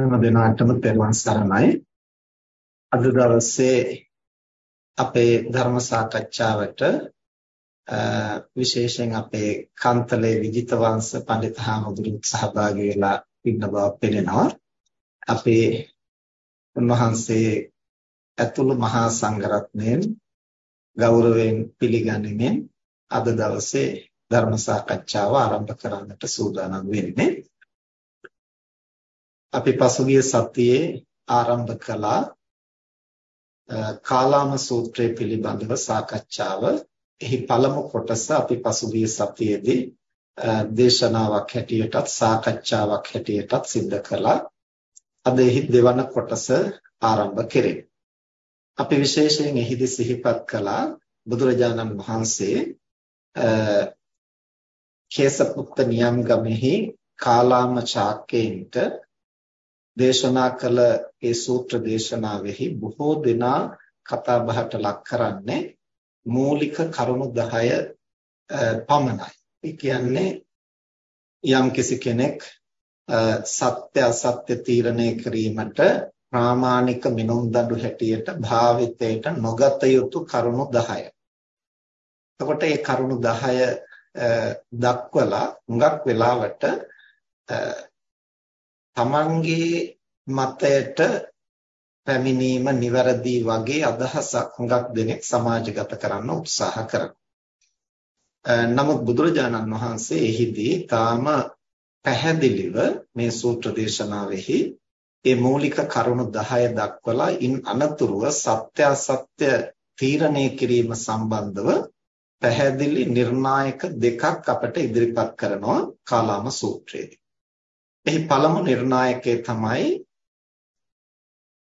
හැම දිනකටම පෙරවන් සරණයි. අද දවසේ අපේ ධර්ම සාකච්ඡාවට විශේෂයෙන් අපේ කන්තලේ විජිතවංශ පඬිත් හාමුදුරුවෝ සහභාගී වෙලා ඉන්න බව පෙනෙනවා. අපේ උන්වහන්සේ ඇතුළු මහා සංඝරත්නයෙන් ගෞරවයෙන් පිළිගනිමින් අද දවසේ ධර්ම සාකච්ඡාව ආරම්භ කරන්නට සූදානම් වෙන්නේ. අපි පසුගිය සතියේ ආරම්භ කළා කාලාම සූත්‍රය පිළිබඳව සාකච්ඡාව. එහි පළමු කොටස අපි පසුගිය සතියේදී දේශනාවක් හැටියටත් සාකච්ඡාවක් හැටියටත් සිද්ධ කළා. අද එහි දෙවන කොටස ආරම්භ කෙරේ. අපි විශේෂයෙන් එහිදී සිහිපත් කළා බුදුරජාණන් වහන්සේ කේසපුත්ත නියම්ගමෙහි කාලාම ශාක්‍යයින්ට දේශනා කළ ඒ සූත්‍ර දේශනාවෙහි බොහෝ දෙනා කතා බහට ලක් කරන්නේ මූලික කරුණු 10 පමණයි. ඒ කියන්නේ යම් කිසි කෙනෙක් සත්‍ය අසත්‍ය තීරණය කිරීමට ප්‍රාමාණික මිනුම් දඬු හැටියට භාවිතයට නොගත යුතු කරුණු 10. එතකොට මේ කරුණු 10 දක්වලා හුඟක් වෙලාවට තමන්ගේ මතයට පැමිණීම නිවැරදි වගේ අදහසක් හුඟක් දෙනෙක් සමාජගත කරන්න උත්සාහ කරනවා. නමුත් බුදුරජාණන් වහන්සේ එහිදී තාම පැහැදිලිව මේ සූත්‍ර දේශනාවෙහි මේ මූලික කරුණු 10 දක්වලා ඉන් අනතුරුව සත්‍ය අසත්‍ය තීරණය කිරීම සම්බන්ධව පැහැදිලි නිර්ණායක දෙකක් අපට ඉදිරිපත් කරනවා කාලාම සූත්‍රයේදී. එහි පළමු නිර්ණායකය තමයි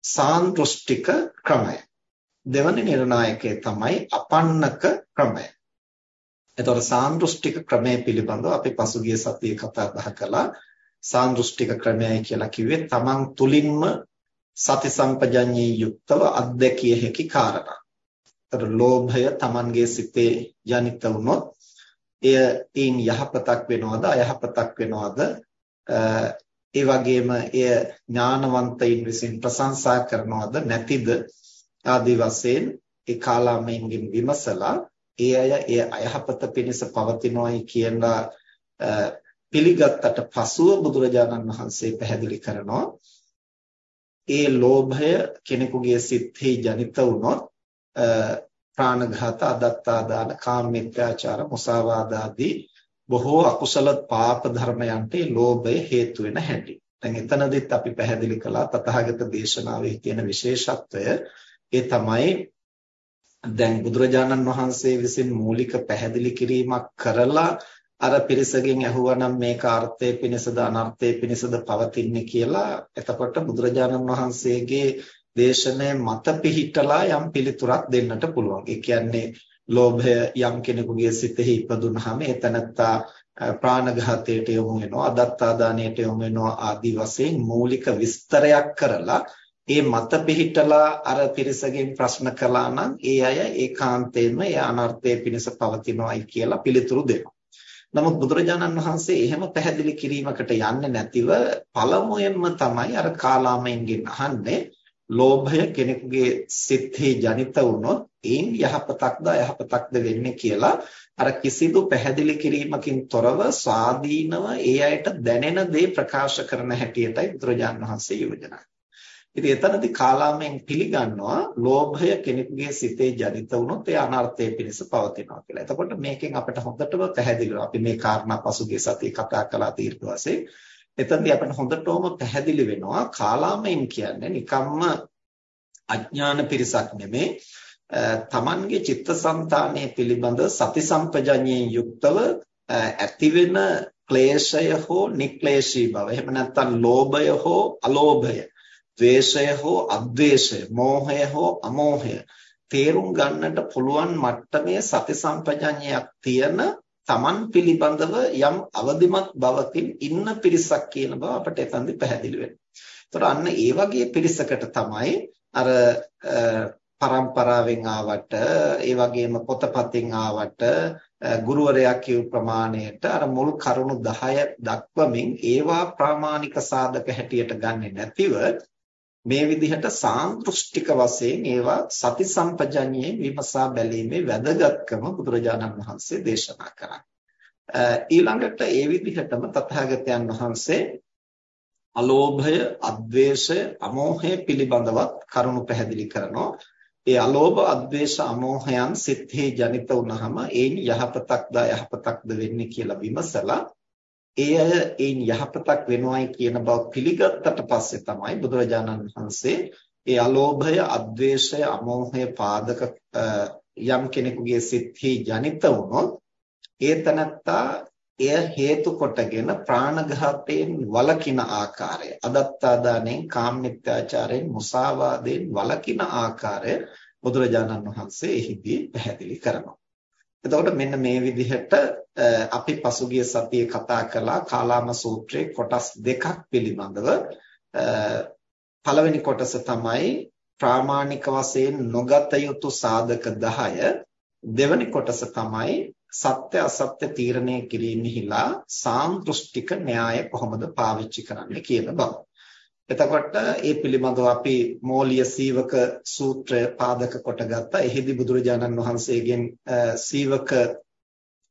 සාන්දෘෂ්ටික ක්‍රමය. දෙවැනි නිර්ණායකය තමයි අපන්නක ක්‍රමය. එතකොට සාන්දෘෂ්ටික ක්‍රමය පිළිබඳව අපි පසුගිය සතියේ කතා බහ කළා. සාන්දෘෂ්ටික ක්‍රමයයි කියලා කිව්වේ තමන් තුලින්ම සති සම්පජඤ්ඤේ යුක්තව අත්දැකිය හැකි කාරණා. ඒතර ලෝභය තමන්ගේ සිතේ ජනිත වුණොත් එය ඊන් යහපතක් වෙනවද අයහපතක් වෙනවද ඒ වගේම එය ඥානවන්තයින් විසින් ප්‍රශංසා කරනවද නැතිද? ආදී වශයෙන් ඒ කාලාමයෙන්ගෙන් විමසලා ඒ අය ඒ අයහපත පිණිස පවතිනවායි කියලා පිළිගත්තට පසුව බුදුරජාණන් වහන්සේ පැහැදිලි කරනවා. ඒ ලෝභය කෙනෙකුගේ සිත්හි ජනිත වුණොත් ප්‍රාණඝාත අදත්තාදාන කාමමිත්‍යාචාර මුසාවාද ආදී බොහෝ අකුසල පාප ධර්මයන්ට ලෝභය හේතු වෙන හැටි. දැන් එතනදිත් අපි පැහැදිලි කළා තථාගත දේශනාවේ තියෙන විශේෂත්වය ඒ තමයි දැන් බුදුරජාණන් වහන්සේ විසින් මූලික පැහැදිලි කිරීමක් කරලා අර පිරිසගෙන් ඇහුවනම් මේක අර්ථයේ පිණසද අනර්ථයේ පිණසද පවතින්නේ කියලා එතකොට බුදුරජාණන් වහන්සේගේ දේශනය මත පිහිටලා යම් පිළිතුරක් දෙන්නට පුළුවන්. ඒ කියන්නේ ලෝභය යම් කෙනෙකුගේ සිතෙහි ඉපදුනහම ඒ තනත්තා ප්‍රාණඝාතයට යොමු වෙනවා අදත්තාදානයට යොමු වෙනවා ආදී වශයෙන් මූලික විස්තරයක් කරලා ඒ මත පිහිටලා අර පිරිසගෙන් ප්‍රශ්න කළා නම් ඒ අය ඒකාන්තයෙන්ම ඒ අනර්ථයේ පිණිස පවතිනවායි කියලා පිළිතුරු දෙනවා. නමුත් බුදුරජාණන් වහන්සේ එහෙම පැහැදිලි කිරීමකට යන්නේ නැතිව පළමුවෙන්ම තමයි අර කාලාමයෙන්ගෙන් අහන්නේ ලෝභය කෙනෙකුගේ සිත්හි ජනිත වුණොත් ඒන් යහපතක්ද අයහපතක්ද වෙන්නේ කියලා අර කිසිදු පැහැදිලි කිරීමකින් තොරව ස්වාධීනව ඒ අයට දැනෙන දේ ප්‍රකාශ කරන හැටියටයි බුදුරජාණන් වහන්සේ යෝජනා ඉතින් එතනදී කාලාමෙන් පිළිගන්නවා ලෝභය කෙනෙකුගේ සිතේ ජනිත වුණොත් ඒ අනර්ථයේ පිණිස පවතිනවා කියලා. එතකොට මේකෙන් අපිට හොඳටම පැහැදිලිව අපි මේ කාරණා පසුගිය සතියේ කතා කළා දීර්ඝ වශයෙන් එතනදී අපිට හොඳටම පැහැදිලි වෙනවා කාලාමයෙන් කියන්නේ නිකම්ම අඥාන පිරිසක් නෙමේ තමන්ගේ චිත්තසංතානය පිළිබඳ සති සම්පජඤ්ඤයෙන් යුක්තව ඇතිවෙන ක්ලේශය හෝ නික්ලේශී බව එහෙම නැත්නම් ලෝභය හෝ අලෝභය ද්වේෂය හෝ අද්වේෂය මෝහය හෝ අමෝහය තේරුම් ගන්නට පුළුවන් මට්ටමේ සති සම්පජඤ්ඤයක් තියෙන Taman පිළිබඳව යම් අවදිමත් බවකින් ඉන්න පිරිසක් කියන බව අපට එතනදි පැහැදිලි වෙනවා. ඒතර අන්න ඒ වගේ පිරිසකට තමයි අර පරම්පරාවෙන් ආවට ඒ වගේම පොතපතින් ආවට ගුරුවරයා කියු ප්‍රමාණයට අර මුල් කරුණු 10 දක්වමින් ඒවා ප්‍රාමාණික සාධක හැටියට ගන්නෙ නැතිව මේ විදිහට සාන්දෘෂ්ටික වශයෙන් ඒවා සති සම්පජඤ්ඤයෙන් විමසා බැලීමේ වැදගත්කම බුදුරජාණන් වහන්සේ දේශනා කරා. ඊළඟට ඒ විදිහටම තථාගතයන් වහන්සේ අලෝභය, අද්වේෂය, අමෝහය පිළිබඳවත් කරුණු පැහැදිලි කරනවා. ඒ අලෝභ, අද්වේෂ, අමෝහයන් සිත්හි ජනිත වුනහම ඒන් යහපතක්ද යහපතක්ද වෙන්නේ කියලා විමසලා ඒ අය ඒන් යහපතක් වෙනවයි කියන බව පිළිගත්තට පස්සේ තමයි බුදුරජාණන් වහන්සේ ඒ අලෝභය, අද්වේෂය, අමෝහය පාදක යම් කෙනෙකුගේ සිත්හි ජනිත වුණොත් ඒ තනත්තා එය හේතු කොටගෙන ප්‍රාණඝාතයෙන් වළකින ආකාරය අදත්තාදානෙන් කාමමිත්‍යාචාරයෙන් මුසාවාදයෙන් වළකින ආකාරය බුදුරජාණන් වහන්සේ එහිදී පැහැදිලි කරනවා. එතකොට මෙන්න මේ විදිහට අපි පසුගිය සතියේ කතා කළා කාලාම සූත්‍රයේ කොටස් දෙකක් පිළිබඳව පළවෙනි කොටස තමයි ප්‍රාමාණික වශයෙන් නොගත යුතු සාධක 10 දෙවෙනි කොටස තමයි සත්‍ය අසත්‍ය තීරණය කිරීමෙහිලා සාන්දෘෂ්ටික න්‍යාය කොහොමද පාවිච්චි කරන්නේ කියන බව. එතකොට ඒ පිළිබඳව අපි මෝලිය සීවක සූත්‍රය පාදක කොට ගත්තා. එහිදී බුදුරජාණන් වහන්සේගෙන් සීවක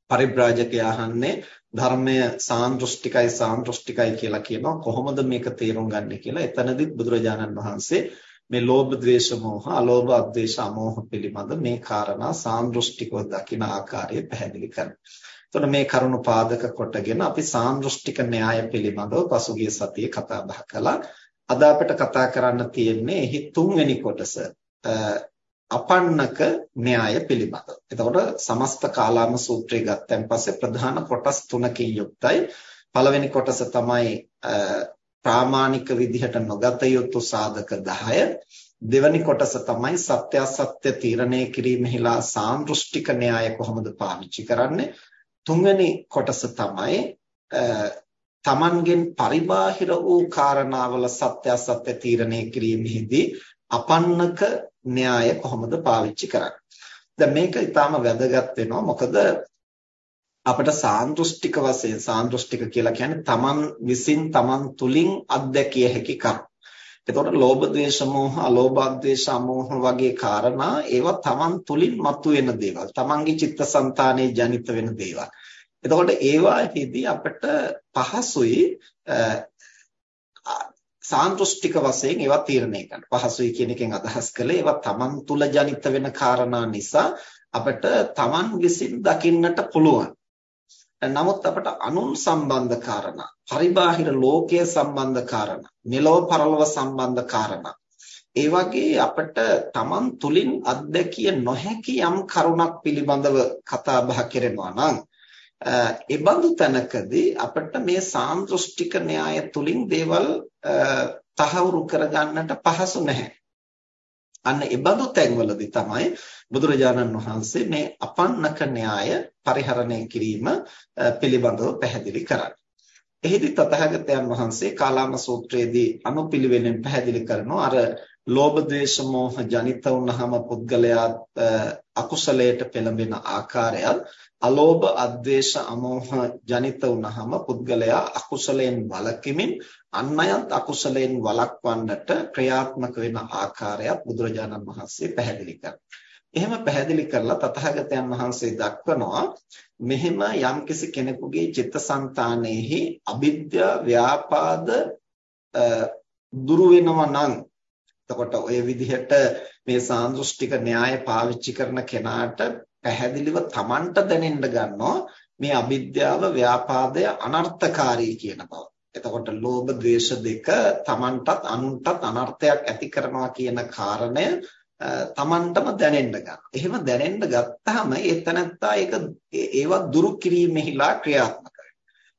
පරිබ්‍රාජකයා අහන්නේ ධර්මය සාන්දෘෂ්ටිකයි සාන්දෘෂ්ටිකයි කියලා කියනවා කොහොමද මේක තේරුම් ගන්නේ කියලා. එතනදිත් බුදුරජාණන් වහන්සේ මේ ලෝභ ද්වේෂ මෝහ අලෝභ අද්වේෂ අමෝහ පිළිබඳ මේ කාරණා සාන්දෘෂ්ටිකව දකින ආකාරය පැහැදිලි කරනවා. එතකොට මේ කරුණු පාදක කොටගෙන අපි සාන්දෘෂ්ටික න්‍යාය පිළිබඳව පසුගිය සතියේ කතා බහ කළා. අද අපිට කතා කරන්න තියෙන්නේ එහි තුන්වෙනි කොටස අපන්නක න්‍යාය පිළිබඳව. එතකොට සමස්ත කාලාම සූත්‍රය ගත්තන් පස්සේ ප්‍රධාන කොටස් තුනකින් යුක්තයි. පළවෙනි කොටස තමයි ප්‍රාමාණික විදිහට නොගත යුතු සාධක 10 දෙවැනි කොටස තමයි සත්‍ය අසත්‍ය තීරණය කිරීමෙහිලා සාන්දෘෂ්ටික න්‍යාය කොහොමද පාවිච්චි කරන්නේ තුන්වෙනි කොටස තමයි තමන්ගෙන් පරිබාහිර වූ කාරණාවල සත්‍ය අසත්‍ය තීරණය කිරීමෙහිදී අපන්නක න්‍යාය කොහොමද පාවිච්චි කරන්නේ දැන් මේක ඊටාම වැදගත් වෙනවා මොකද අපිට සාන්දෘෂ්ටික වශයෙන් සාන්දෘෂ්ටික කියලා කියන්නේ තමන් විසින් තමන් තුලින් අත්දැකිය හැකි කරුණු. එතකොට ලෝභ ද්වේෂ මෝහ අලෝභ ද්වේෂ අමෝහ වගේ කාරණා ඒවා තමන් තුලින් මතුවෙන දේවල්. තමන්ගේ චිත්තසංතානයේ ජනිත වෙන දේවල්. එතකොට ඒවාෙහිදී අපිට පහසුයි සාන්දෘෂ්ටික වශයෙන් ඒවා තීරණය කරන්න. පහසුයි කියන එකෙන් අදහස් කළේ ඒවා තමන් තුල ජනිත වෙන කාරණා නිසා අපිට තමන් විසින් දකින්නට පුළුවන්. නමුත් අපට අනුන් සම්බන්ධ කාරණා, පරිබාහිර ලෝකයේ සම්බන්ධ කාරණා, මෙලොව පරලොව සම්බන්ධ කාරණා. ඒ වගේ අපට Taman තුලින් අත්දැකිය නොහැකි යම් කරුණක් පිළිබඳව කතා බහ කරනවා නම් ඒ බඳු තැනකදී අපිට මේ සාන්දෘෂ්ටික න්‍යාය තුලින් දේවල් තහවුරු කරගන්නට පහසු නැහැ. අන්න ඒ බඳු තැන්වලදී තමයි බුදුරජාණන් වහන්සේ මේ අපන්නක න්‍යාය පරිහරණය කිරීම පිළිබඳව පැහැදිලි කරන්නේ. එහිදී තථාගතයන් වහන්සේ කාලාම සූත්‍රයේදී අනුපිළිවෙලින් පැහැදිලි කරනවා අර ලෝභ ද්වේෂ මෝහ ජනිත වුනහම පුද්ගලයා අකුසලයට පෙළඹෙන ආකාරයත් අලෝභ අද්වේෂ අමෝහ ජනිත වුනහම පුද්ගලයා අකුසලයෙන් වළකිමින් අන් අයත් අකුසලයෙන් වළක්වන්නට ක්‍රියාත්මක වෙන ආකාරයත් බුදුරජාණන් වහන්සේ පැහැදිලි කරනවා. එහෙම පැහැදිලි කරලා තථාගතයන් වහන්සේ දක්වනවා මෙහෙම යම්කිසි කෙනෙකුගේ චිත්තසංතානෙහි අවිද්‍යා ව්‍යාපාද දුරු වෙනවා නම් එතකොට ඔය විදිහට මේ සාන්දෘෂ්ටික න්‍යාය පාවිච්චි කරන කෙනාට පැහැදිලිව Tamanට දැනෙන්න ගන්නවා මේ අවිද්‍යාව ව්‍යාපාදය අනර්ථකාරී කියන බව. එතකොට ලෝභ ද්වේෂ දෙක Tamanටත් අනුන්ටත් අනර්ථයක් ඇති කරනවා කියන කාරණය තමන්ටම දැනෙන්න ගන්න. එහෙම දැනෙන්න ගත්තාම ඒ තනත්තා ඒක ඒවා දුරු කිරීමෙහිලා ක්‍රියාත්මක වෙනවා.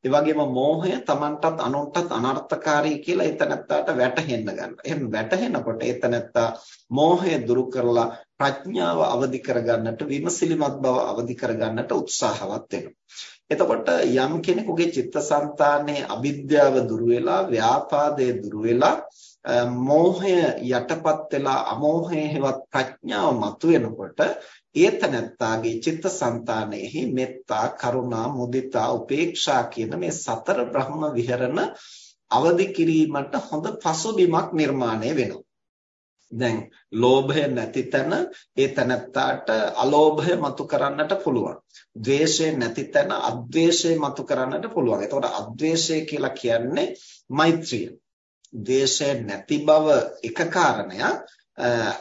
ඒ වගේම මෝහය තමන්ටත් අනුන්ටත් අනර්ථකාරී කියලා ඒ තනත්තාට වැටහෙන්න ගන්නවා. එහෙම වැටහෙනකොට ඒ තනත්තා මෝහය දුරු කරලා ප්‍රඥාව අවදි කරගන්නට විමසිලිමත් බව අවදි කරගන්නට උත්සාහවත් වෙනවා. එතකොට යම් කෙනෙකුගේ චිත්තසංතානයේ අවිද්‍යාව දුරු වෙලා ව්‍යාපාදය දුරු වෙලා මෝහය යටපත් වෙලා අමෝහය හෙවත් ප්‍රඥාව මතුවෙනකොට ඒතනත්තාගේ චිත්තසංතානයේහි මෙත්තා කරුණා මුදිතා උපේක්ෂා කියන මේ සතර බ්‍රහ්ම විහරණ අවදි කිරීමට හොඳ පසුබිමක් නිර්මාණය වෙනවා. දැන් ලෝභය නැති තැන ඒ තැනත්තාට අලෝභය මතු කරන්නට පුළුවන්. ද්වේෂය නැති තැන අද්වේෂය මතු කරන්නට පුළුවන්. එතකොට අද්වේෂය කියලා කියන්නේ මෛත්‍රිය. ද්වේෂය නැති බව එක කාරණයක්.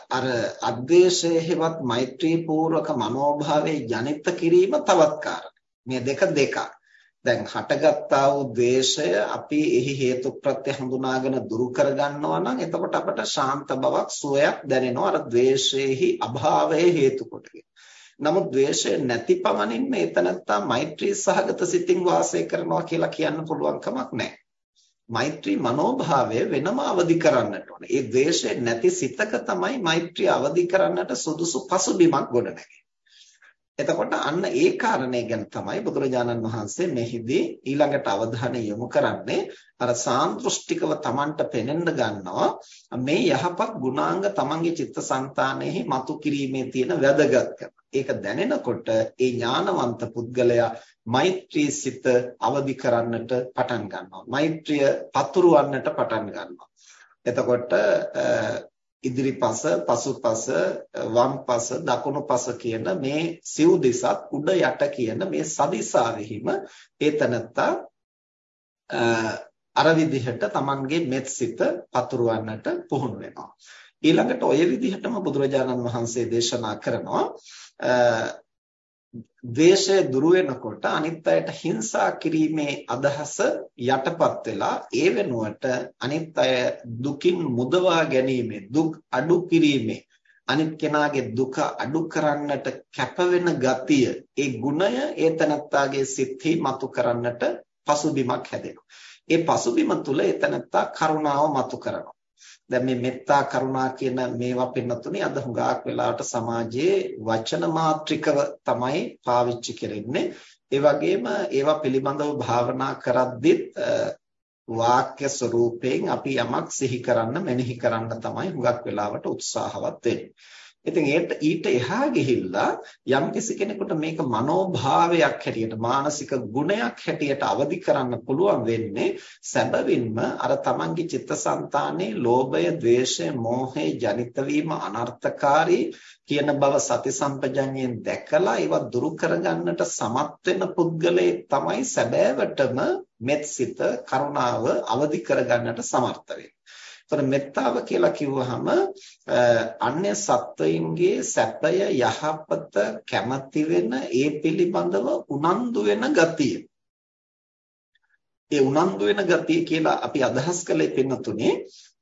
අර අද්වේෂයේ හෙවත් මෛත්‍රී පූර්වක මනෝභාවයේ ජනිත කිරීම තවත් කාරණයක්. මේ දෙක දෙකක්. දැන් හටගත්තා වූ ද්වේෂය අපි එහි හේතු ප්‍රත්‍ය හඳුනාගෙන දුරු කරගන්නවා නම් එතකොට අපට ශාන්ත බවක් සුවයක් දැනෙනවා අර ද්වේෂයේහි අභාවය හේතු කොටගෙන. නමුත් ද්වේෂය නැති පමණින් මේ තනත්තා මෛත්‍රී සහගත සිතින් වාසය කරනවා කියලා කියන්න පුළුවන් කමක් නැහැ. මෛත්‍රී මනෝභාවය වෙනම අවදි කරන්නට ඕනේ. ඒ ද්වේෂය නැති සිතක තමයි මෛත්‍රී අවදි කරන්නට සුදුසු පසුබිමක් ගොඩනැගෙන්නේ. එතකොට අන්න ඒ කාරණේ ගැන තමයි බුදුරජාණන් වහන්සේ මෙහිදී ඊළඟට අවධානය යොමු කරන්නේ අර සාන්දෘෂ්ටිකව Tamanට පෙනෙන්න ගන්නවා මේ යහපත් ගුණාංග Tamanගේ චිත්තසංතානයෙහි මතු කිරීමේ තියෙන වැදගත්කම. ඒක දැනෙනකොට ඒ ඥානවන්ත පුද්ගලයා මෛත්‍රී සිත අවදි කරන්නට පටන් ගන්නවා. මෛත්‍රිය පතුරවන්නට පටන් ගන්නවා. එතකොට ඉදිරිපස පසුපස වම්පස දකුණුපස කියන මේ සිව් දිසත් උඩ යට කියන මේ සදිසාවෙහිම ඒතනත්තා අර විදිහට Tamanගේ මෙත් සිත පතුරවන්නට පුහුණු වෙනවා. ඊළඟට ඔය විදිහටම බුදුරජාණන් වහන්සේ දේශනා කරනවා ද්වේෂය දුරු වෙනකොට අනිත් අයට හිංසා කිරීමේ අදහස යටපත් වෙලා ඒ වෙනුවට අනිත් අය දුකින් මුදවා ගැනීමේ දුක් අඩු කිරීමේ අනිත් කෙනාගේ දුක අඩු කරන්නට කැපවෙන ගතිය ඒ ගුණය ඒ තනත්තාගේ සිත්හි මතු කරන්නට පසුබිමක් හැදෙනවා. ඒ පසුබිම තුළ ඒ තනත්තා කරුණාව මතු කරනවා. දැන් මේ මෙත්තා කරුණා කියන මේවා පින්නතුනේ අද හුඟක් වෙලාවට සමාජයේ වචන මාත්‍රිකව තමයි පාවිච්චි කරන්නේ. ඒ වගේම ඒවා පිළිබඳව භාවනා කරද්දිත් වාක්‍ය ස්වරූපයෙන් අපි යමක් සිහි කරන්න මෙනෙහි කරන්න තමයි හුඟක් වෙලාවට උත්සාහවත් වෙන්නේ. ඉතින් ඒත් ඊට එහා ගිහිල්ලා යම්කිසි කෙනෙකුට මේක මනෝභාවයක් හැටියට මානසික ගුණයක් හැටියට අවදි කරන්න පුළුවන් වෙන්නේ සැබවින්ම අර තමන්ගේ චිත්තසංතානයේ ලෝභය, ద్వේෂය, මෝහය ජනිත වීම අනර්ථකාරී කියන බව සති සම්පජඤ්ඤයෙන් දැකලා ඒවා දුරු කරගන්නට සමත් වෙන පුද්ගලයෙක් තමයි සැබෑවටම මෙත්සිත කරුණාව අවදි කරගන්නට සමර්ථ වෙන්නේ. එතකොට මෙත්තාව කියලා කිව්වහම අන්‍ය සත්වයින්ගේ සැපය යහපත කැමති වෙන ඒ පිළිබඳව උනන්දු වෙන ගතිය. ඒ උනන්දු වෙන ගතිය කියලා අපි අදහස් කළේ පින්නතුනේ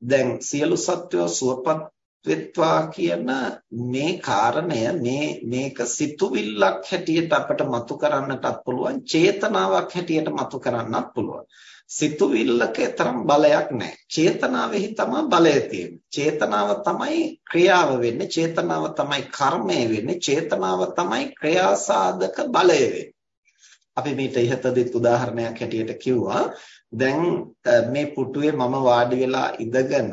දැන් සියලු සත්වෝ සුවපත් වෙත්වා කියන මේ කාරණය මේ මේක සිතුවිල්ලක් හැටියට අපට මතු කරන්නටත් පුළුවන් චේතනාවක් හැටියට මතු කරන්නත් පුළුවන් සිතුවිල්ලක තරම් බලයක් නැහැ. චේතනාවෙහි තමයි බලය තියෙන්නේ. චේතනාව තමයි ක්‍රියාව වෙන්නේ. චේතනාව තමයි කර්මය වෙන්නේ. චේතනාව තමයි ක්‍රියාසාධක බලය වෙන්නේ. අපි මේට ඉහතදීත් උදාහරණයක් හැටියට කිව්වා. දැන් මේ පුටුවේ මම වාඩි වෙලා ඉඳගෙන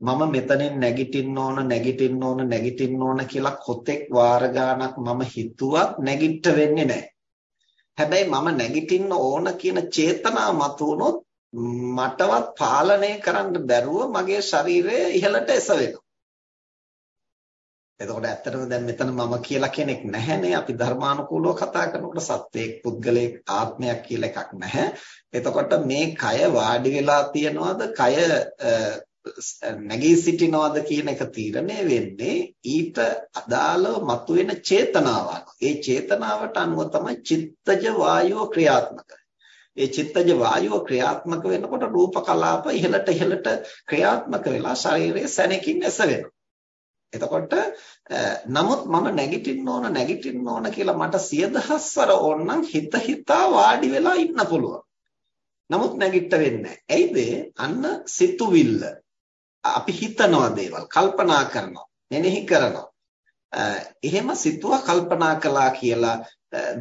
මම මෙතනින් නැගිටින්න ඕන නැගිටින්න ඕන නැගිටින්න ඕන කියලා කොතෙක් වාර ගාණක් මම හිතුවත් නැගිට වෙන්නේ නැහැ. හැබැයි මම නැගිටින්න ඕන කියන චේතනාව මතුවුනොත් මටවත් පාලනය කරන්න බැරුව මගේ ශරීරය ඉහළට එසවෙනවා. එතකොට ඇත්තටම දැන් මෙතන මම කියලා කෙනෙක් නැහැනේ අපි ධර්මානුකූලව කතා කරනකොට සත්‍යයක් පුද්ගලයෙක් ආත්මයක් කියලා එකක් නැහැ. එතකොට මේ කය වාඩි වෙලා තියනවාද කය නැගී සිටිනවද කියන එක තීරණය වෙන්නේ ඊට අදාළව මතුවෙන චේතනාවක්. ඒ චේතනාවට අනුව තමයි චිත්තජ වායුව ක්‍රියාත්මක ඒ චිත්තජ වායුව ක්‍රියාත්මක වෙනකොට රූප කලාප ඉහළට ඉහළට ක්‍රියාත්මක වෙලා ශරීරයේ සැනකින් ඇස වෙනවා. එතකොට නමුත් මම නැගිටින්න ඕන නැගිටින්න ඕන කියලා මට සිය දහස්වර ඕනනම් හිත හිතා වාඩි වෙලා ඉන්න පුළුවන්. නමුත් නැගිට වෙන්නේ නැහැ. ඇයිද? අන්න සිතුවිල්ල අපි හිතනවා දේවල් කල්පනා කරනවා මෙනෙහි කරනවා එහෙම සිතුවා කල්පනා කළා කියලා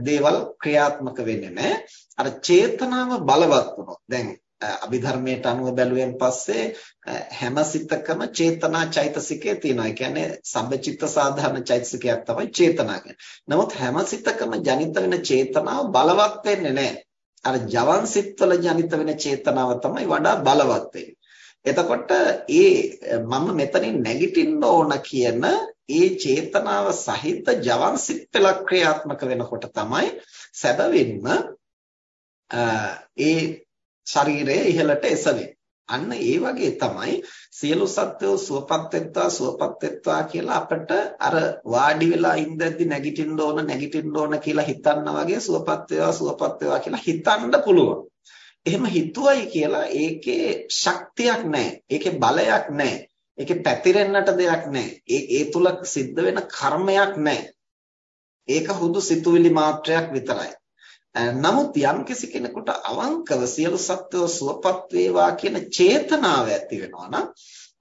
දේවල් ක්‍රියාත්මක වෙන්නේ නැහැ. අර චේතනාව බලවත් වුණොත් දැන් අභිධර්මයට අනුව බැලුවෙන් පස්සේ හැම සිතකම චේතනා චෛතසිකය තියෙනවා. ඒ කියන්නේ සම්බචිත්ත සාධාරණ චෛතසිකයක් තමයි චේතනා කියන්නේ. නමුත් හැම සිතකම ජනිත වෙන චේතනාව බලවත් වෙන්නේ නැහැ. අර ජවන් සිත්වල ජනිත වෙන චේතනාව තමයි වඩා බලවත් වෙන්නේ. එතකොට ඒ මම මෙතනින් නැගිටින්න ඕන කියන ඒ චේතනාව සහිත ජවන් සිත් පෙළ ක්‍රියාත්මක වෙනකොට තමයි සැබවින්ම ඒ ශරීරය ඉහළට එසවෙන්නේ. අන්න ඒ වගේ තමයි සියලු සත්වෝ සුවපත් වෙත්වා සුවපත් වෙත්වා කියලා අපිට අර වාඩි වෙලා ඉඳද්දි නැගිටින්න ඕන නැගිටින්න ඕන කියලා හිතන්න වගේ සුවපත් වේවා සුවපත් වේවා කියලා හිතන්න පුළුවන්. එහෙම හිතුවයි කියලා ඒකේ ශක්තියක් නැහැ. ඒකේ බලයක් නැහැ. ඒකේ පැතිරෙන්නට දෙයක් නැහැ. ඒ ඒ තුල සිද්ධ වෙන කර්මයක් නැහැ. ඒක හුදු සිතුවිලි මාත්‍රයක් විතරයි. නමුත් යම්කිසි කෙනෙකුට අවංකව සියලු සත්වෝ සුවපත් වේවා කියන චේතනාව ඇති වෙනවා නම්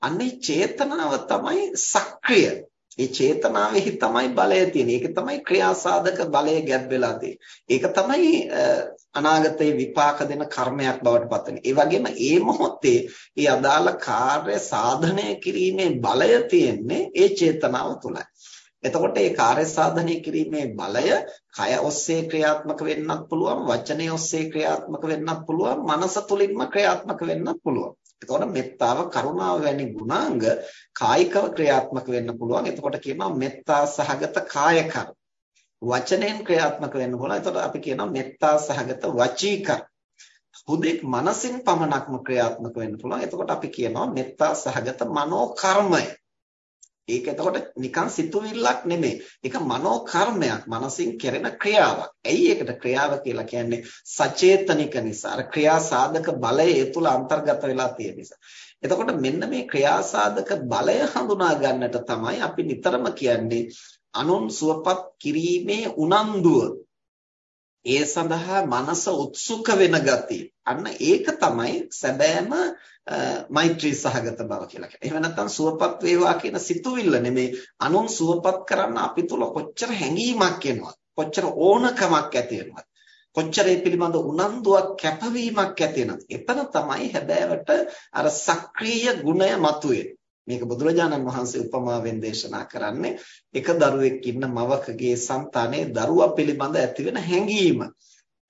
අන්නේ චේතනාව තමයි සක්‍රිය. ඒ චේතනාවෙහි තමයි බලය තියෙන්නේ. ඒක තමයි ක්‍රියාසාධක බලය ගැබ් වෙලා තියෙන්නේ. ඒක තමයි අනාගතයේ විපාක දෙන කර්මයක් බවට පත් වෙන්නේ. ඒ වගේම ඒ මොහොතේ ඒ අදාළ කාර්ය සාධනය කිරීමේ බලය තියෙන්නේ ඒ චේතනාව තුලයි. එතකොට මේ කාර්ය සාධනය කිරීමේ බලය කය ඔස්සේ ක්‍රියාත්මක වෙන්නත් පුළුවන් වචනය ඔස්සේ ක්‍රියාත්මක වෙන්නත් පුළුවන් මනස තුලින්ම ක්‍රියාත්මක වෙන්නත් පුළුවන්. එතකොට මෙත්තාව කරුණාව වැනි ගුණාංග කායිකව ක්‍රියාත්මක වෙන්න පුළුවන්. එතකොට කියනවා මෙත්තා සහගත කාය කර්ම. වචනයෙන් ක්‍රියාත්මක වෙන්න පුළුවන්. එතකොට අපි කියනවා මෙත්තා සහගත වචී කර්ම. හුදෙක් මනසින් පමණක්ම ක්‍රියාත්මක වෙන්න පුළුවන්. එතකොට අපි කියනවා මෙත්තා සහගත මනෝ කර්මය. ඒක එතකොට නිකන් සිතුවිල්ලක් නෙමෙයි. ඒක මනෝ කර්මයක්, මනසින් කෙරෙන ක්‍රියාවක්. ඇයි ඒකට ක්‍රියාව කියලා කියන්නේ? සචේතනික නිසා. අර ක්‍රියා සාධක බලය ඒ තුල අන්තර්ගත වෙලා තියෙන නිසා. එතකොට මෙන්න මේ ක්‍රියාසාධක බලය හඳුනා ගන්නට තමයි අපි නිතරම කියන්නේ අනුන් සුවපත් කිරීමේ උනන්දුව. ඒ සඳහා මනස උත්සුක වෙන ගතිය. අන්න ඒක තමයි සැබෑම මෛත්‍රී සහගත බව කියලා කියන්නේ. එහෙම නැත්නම් සුවපත් වේවා කියන සිතුවිල්ල නෙමේ අනුන් සුවපත් කරන්න අපි තුල කොච්චර හැඟීමක් එනවද? කොච්චර ඕනකමක් ඇති වෙනවද? කොච්චර ඒ පිළිබඳ උනන්දුවක් කැපවීමක් ඇති වෙනවද? එතන තමයි හැබෑවට අර සක්‍රීය ගුණය මතුවේ. මේක බුදුරජාණන් වහන්සේ උපමාවෙන් දේශනා කරන්නේ එක දරුවෙක් ඉන්න මවකගේ సంతානයේ දරුවා පිළිබඳ ඇතිවෙන හැඟීම.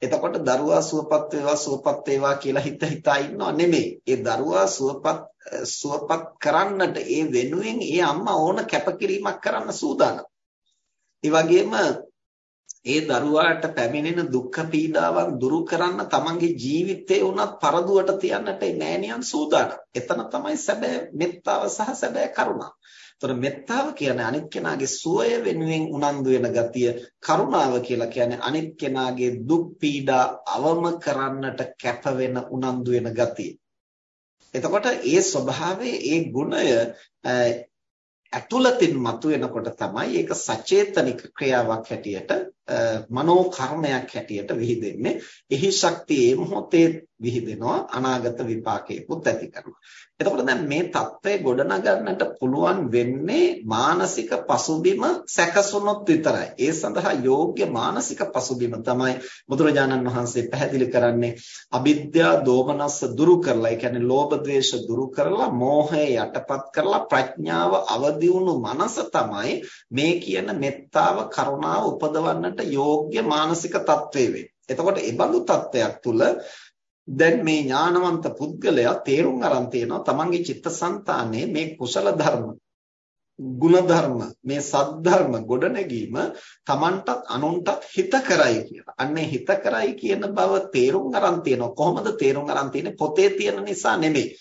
එතකොට දරුවා සුවපත් වේවා සුවපත් වේවා කියලා හිත හිතා ඉන්නව නෙමෙයි. ඒ දරුවා සුවපත් සුවපත් කරන්නට ඒ වෙනුවෙන් ඒ අම්මා ඕන කැපකිරීමක් කරන්න සූදානම්. ඒ වගේම ඒ දරුවාට පැමිණෙන දුක්ඛ පීඩාවන් දුරු කරන්න තමන්ගේ ජීවිතේ උනත් පරදුවට තියන්නට ඒ මෑණියන් සූදානම්. එතන තමයි සැබෑ මෙත්තාව සහ සැබෑ කරුණාව. ඒතර මෙත්තාව කියන්නේ අනිත් කෙනාගේ සුවය වෙනුවෙන් උනන්දු වෙන ගතිය. කරුණාව කියලා කියන්නේ අනිත් කෙනාගේ දුක් පීඩා අවම කරන්නට කැප වෙන උනන්දු වෙන ගතිය. එතකොට ඒ ස්වභාවයේ ඒ ගුණය ඇතුළතින් මතුවෙනකොට තමයි ඒක සචේතනික ක්‍රියාවක් හැටියට මනෝ කර්මයක් හැටියට විහිදෙන්නේ. එහි ශක්තිය මොහොතේ විහිදෙනවා අනාගත විපාකයකුත් ඇති කරනවා. එතකොට දැන් මේ தත්ත්වය ගොඩනගන්නට පුළුවන් වෙන්නේ මානසික පසුබිම සැකසුනොත් විතරයි. ඒ සඳහා යෝග්‍ය මානසික පසුබිම තමයි බුදුරජාණන් වහන්සේ පැහැදිලි කරන්නේ අවිද්‍යා දෝමනස්ස දුරු කරලා, ඒ කියන්නේ ලෝභ ද්වේෂ දුරු කරලා, මෝහය යටපත් කරලා ප්‍රඥාව අවදි වුණු මනස තමයි මේ කියන මෙත්තාව කරුණාව උපදවන්නට යෝග්‍ය මානසික තත්ත්වෙ වෙන්නේ. එතකොට ඒ බඳු තත්ත්වයක් තුල දැන් මේ ඥානවන්ත පුද්ගලයා තේරුම් අරන් තියෙනවා තමන්ගේ චිත්තසංතානයේ මේ කුසල ධර්ම ගුණ ධර්ම මේ සද්ධර්ම ගොඩනැගීම තමන්ටත් අනුන්ටත් හිත කරයි කියලා. අන්නේ හිත කරයි කියන බව තේරුම් අරන් තියෙනවා. කොහොමද තේරුම් අරන් තියෙන්නේ? පොතේ තියෙන නිසා නෙමෙයි.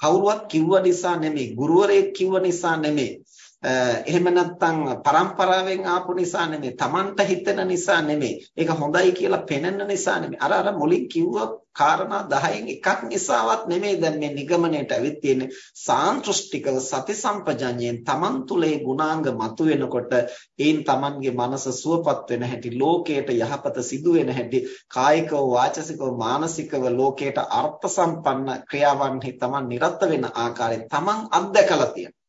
කවුරුවත් කිව්ව නිසා නෙමෙයි. ගුරුවරයෙක් කිව්ව නිසා නෙමෙයි. එහෙම නැත්නම් પરම්පරාවෙන් ආපු නිසා නෙමෙයි Tamanට හිතෙන නිසා නෙමෙයි. ඒක හොඳයි කියලා පෙනෙන නිසා නෙමෙයි. අර අර මුලින් කිව්ව කාරණා 10න් එකක් නිසාවත් නෙමෙයි දැන් මේ නිගමනයට ඇවිත් තියෙන්නේ. සාන්දෘෂ්ටිකව සති සම්පජඤ්ඤයෙන් Taman තුලේ ගුණාංග මතුවෙනකොට ඒන් Tamanගේ මනස සුවපත් වෙන හැටි ලෝකයට යහපත සිදු වෙන හැටි කායිකව වාචසිකව මානසිකව ලෝකයට අර්ථ සම්පන්න ක්‍රියාවන්හි Taman නිරත වෙන ආකාරය Taman අත්දකලා තියෙනවා.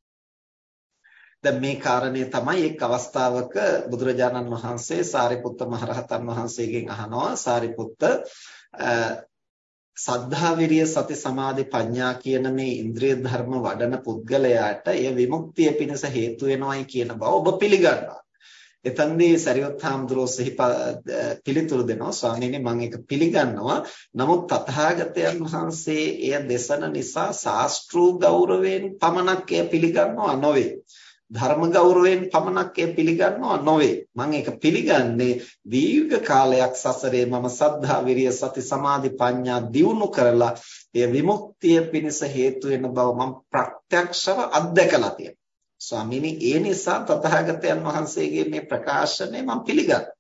දැන් මේ කාරණේ තමයි එක් අවස්ථාවක බුදුරජාණන් වහන්සේ සාරිපුත්ත මහරහතන් වහන්සේගෙන් අහනවා සාරිපුත්ත සද්ධා විරිය සති සමාධි ප්‍රඥා කියන මේ ඉන්ද්‍රිය ධර්ම වඩන පුද්ගලයාට එය විමුක්තිය පිණිස හේතු වෙනවයි කියන බව ඔබ පිළිගන්නවා. එතෙන්දී සරියොත් හාමුදුරුවෝ සිහි පිළිතුරු දෙනවා ස්වාමීනි මම ඒක පිළිගන්නවා. නමුත් තථාගතයන් වහන්සේ එය දේශන නිසා ශාස්ත්‍රූ ගෞරවයෙන් පමණක් එය පිළිගන්නවා නොවේ. ධර්ම ගෞරවයෙන් පමණක් එය පිළිගන්නවා නොවේ. මම ඒක පිළිගන්නේ දීර්ඝ කාලයක් සසරේ මම සද්ධා විරිය සති සමාධි ප්‍රඥා දියුණු කරලා එය විමුක්තිය පිණිස හේතු වෙන බව මම ප්‍රත්‍යක්ෂව අත්දැකලා තියෙනවා. ස්වාමීනි ඒ නිසා තථාගතයන් වහන්සේගේ මේ ප්‍රකාශනය මම පිළිගන්නවා.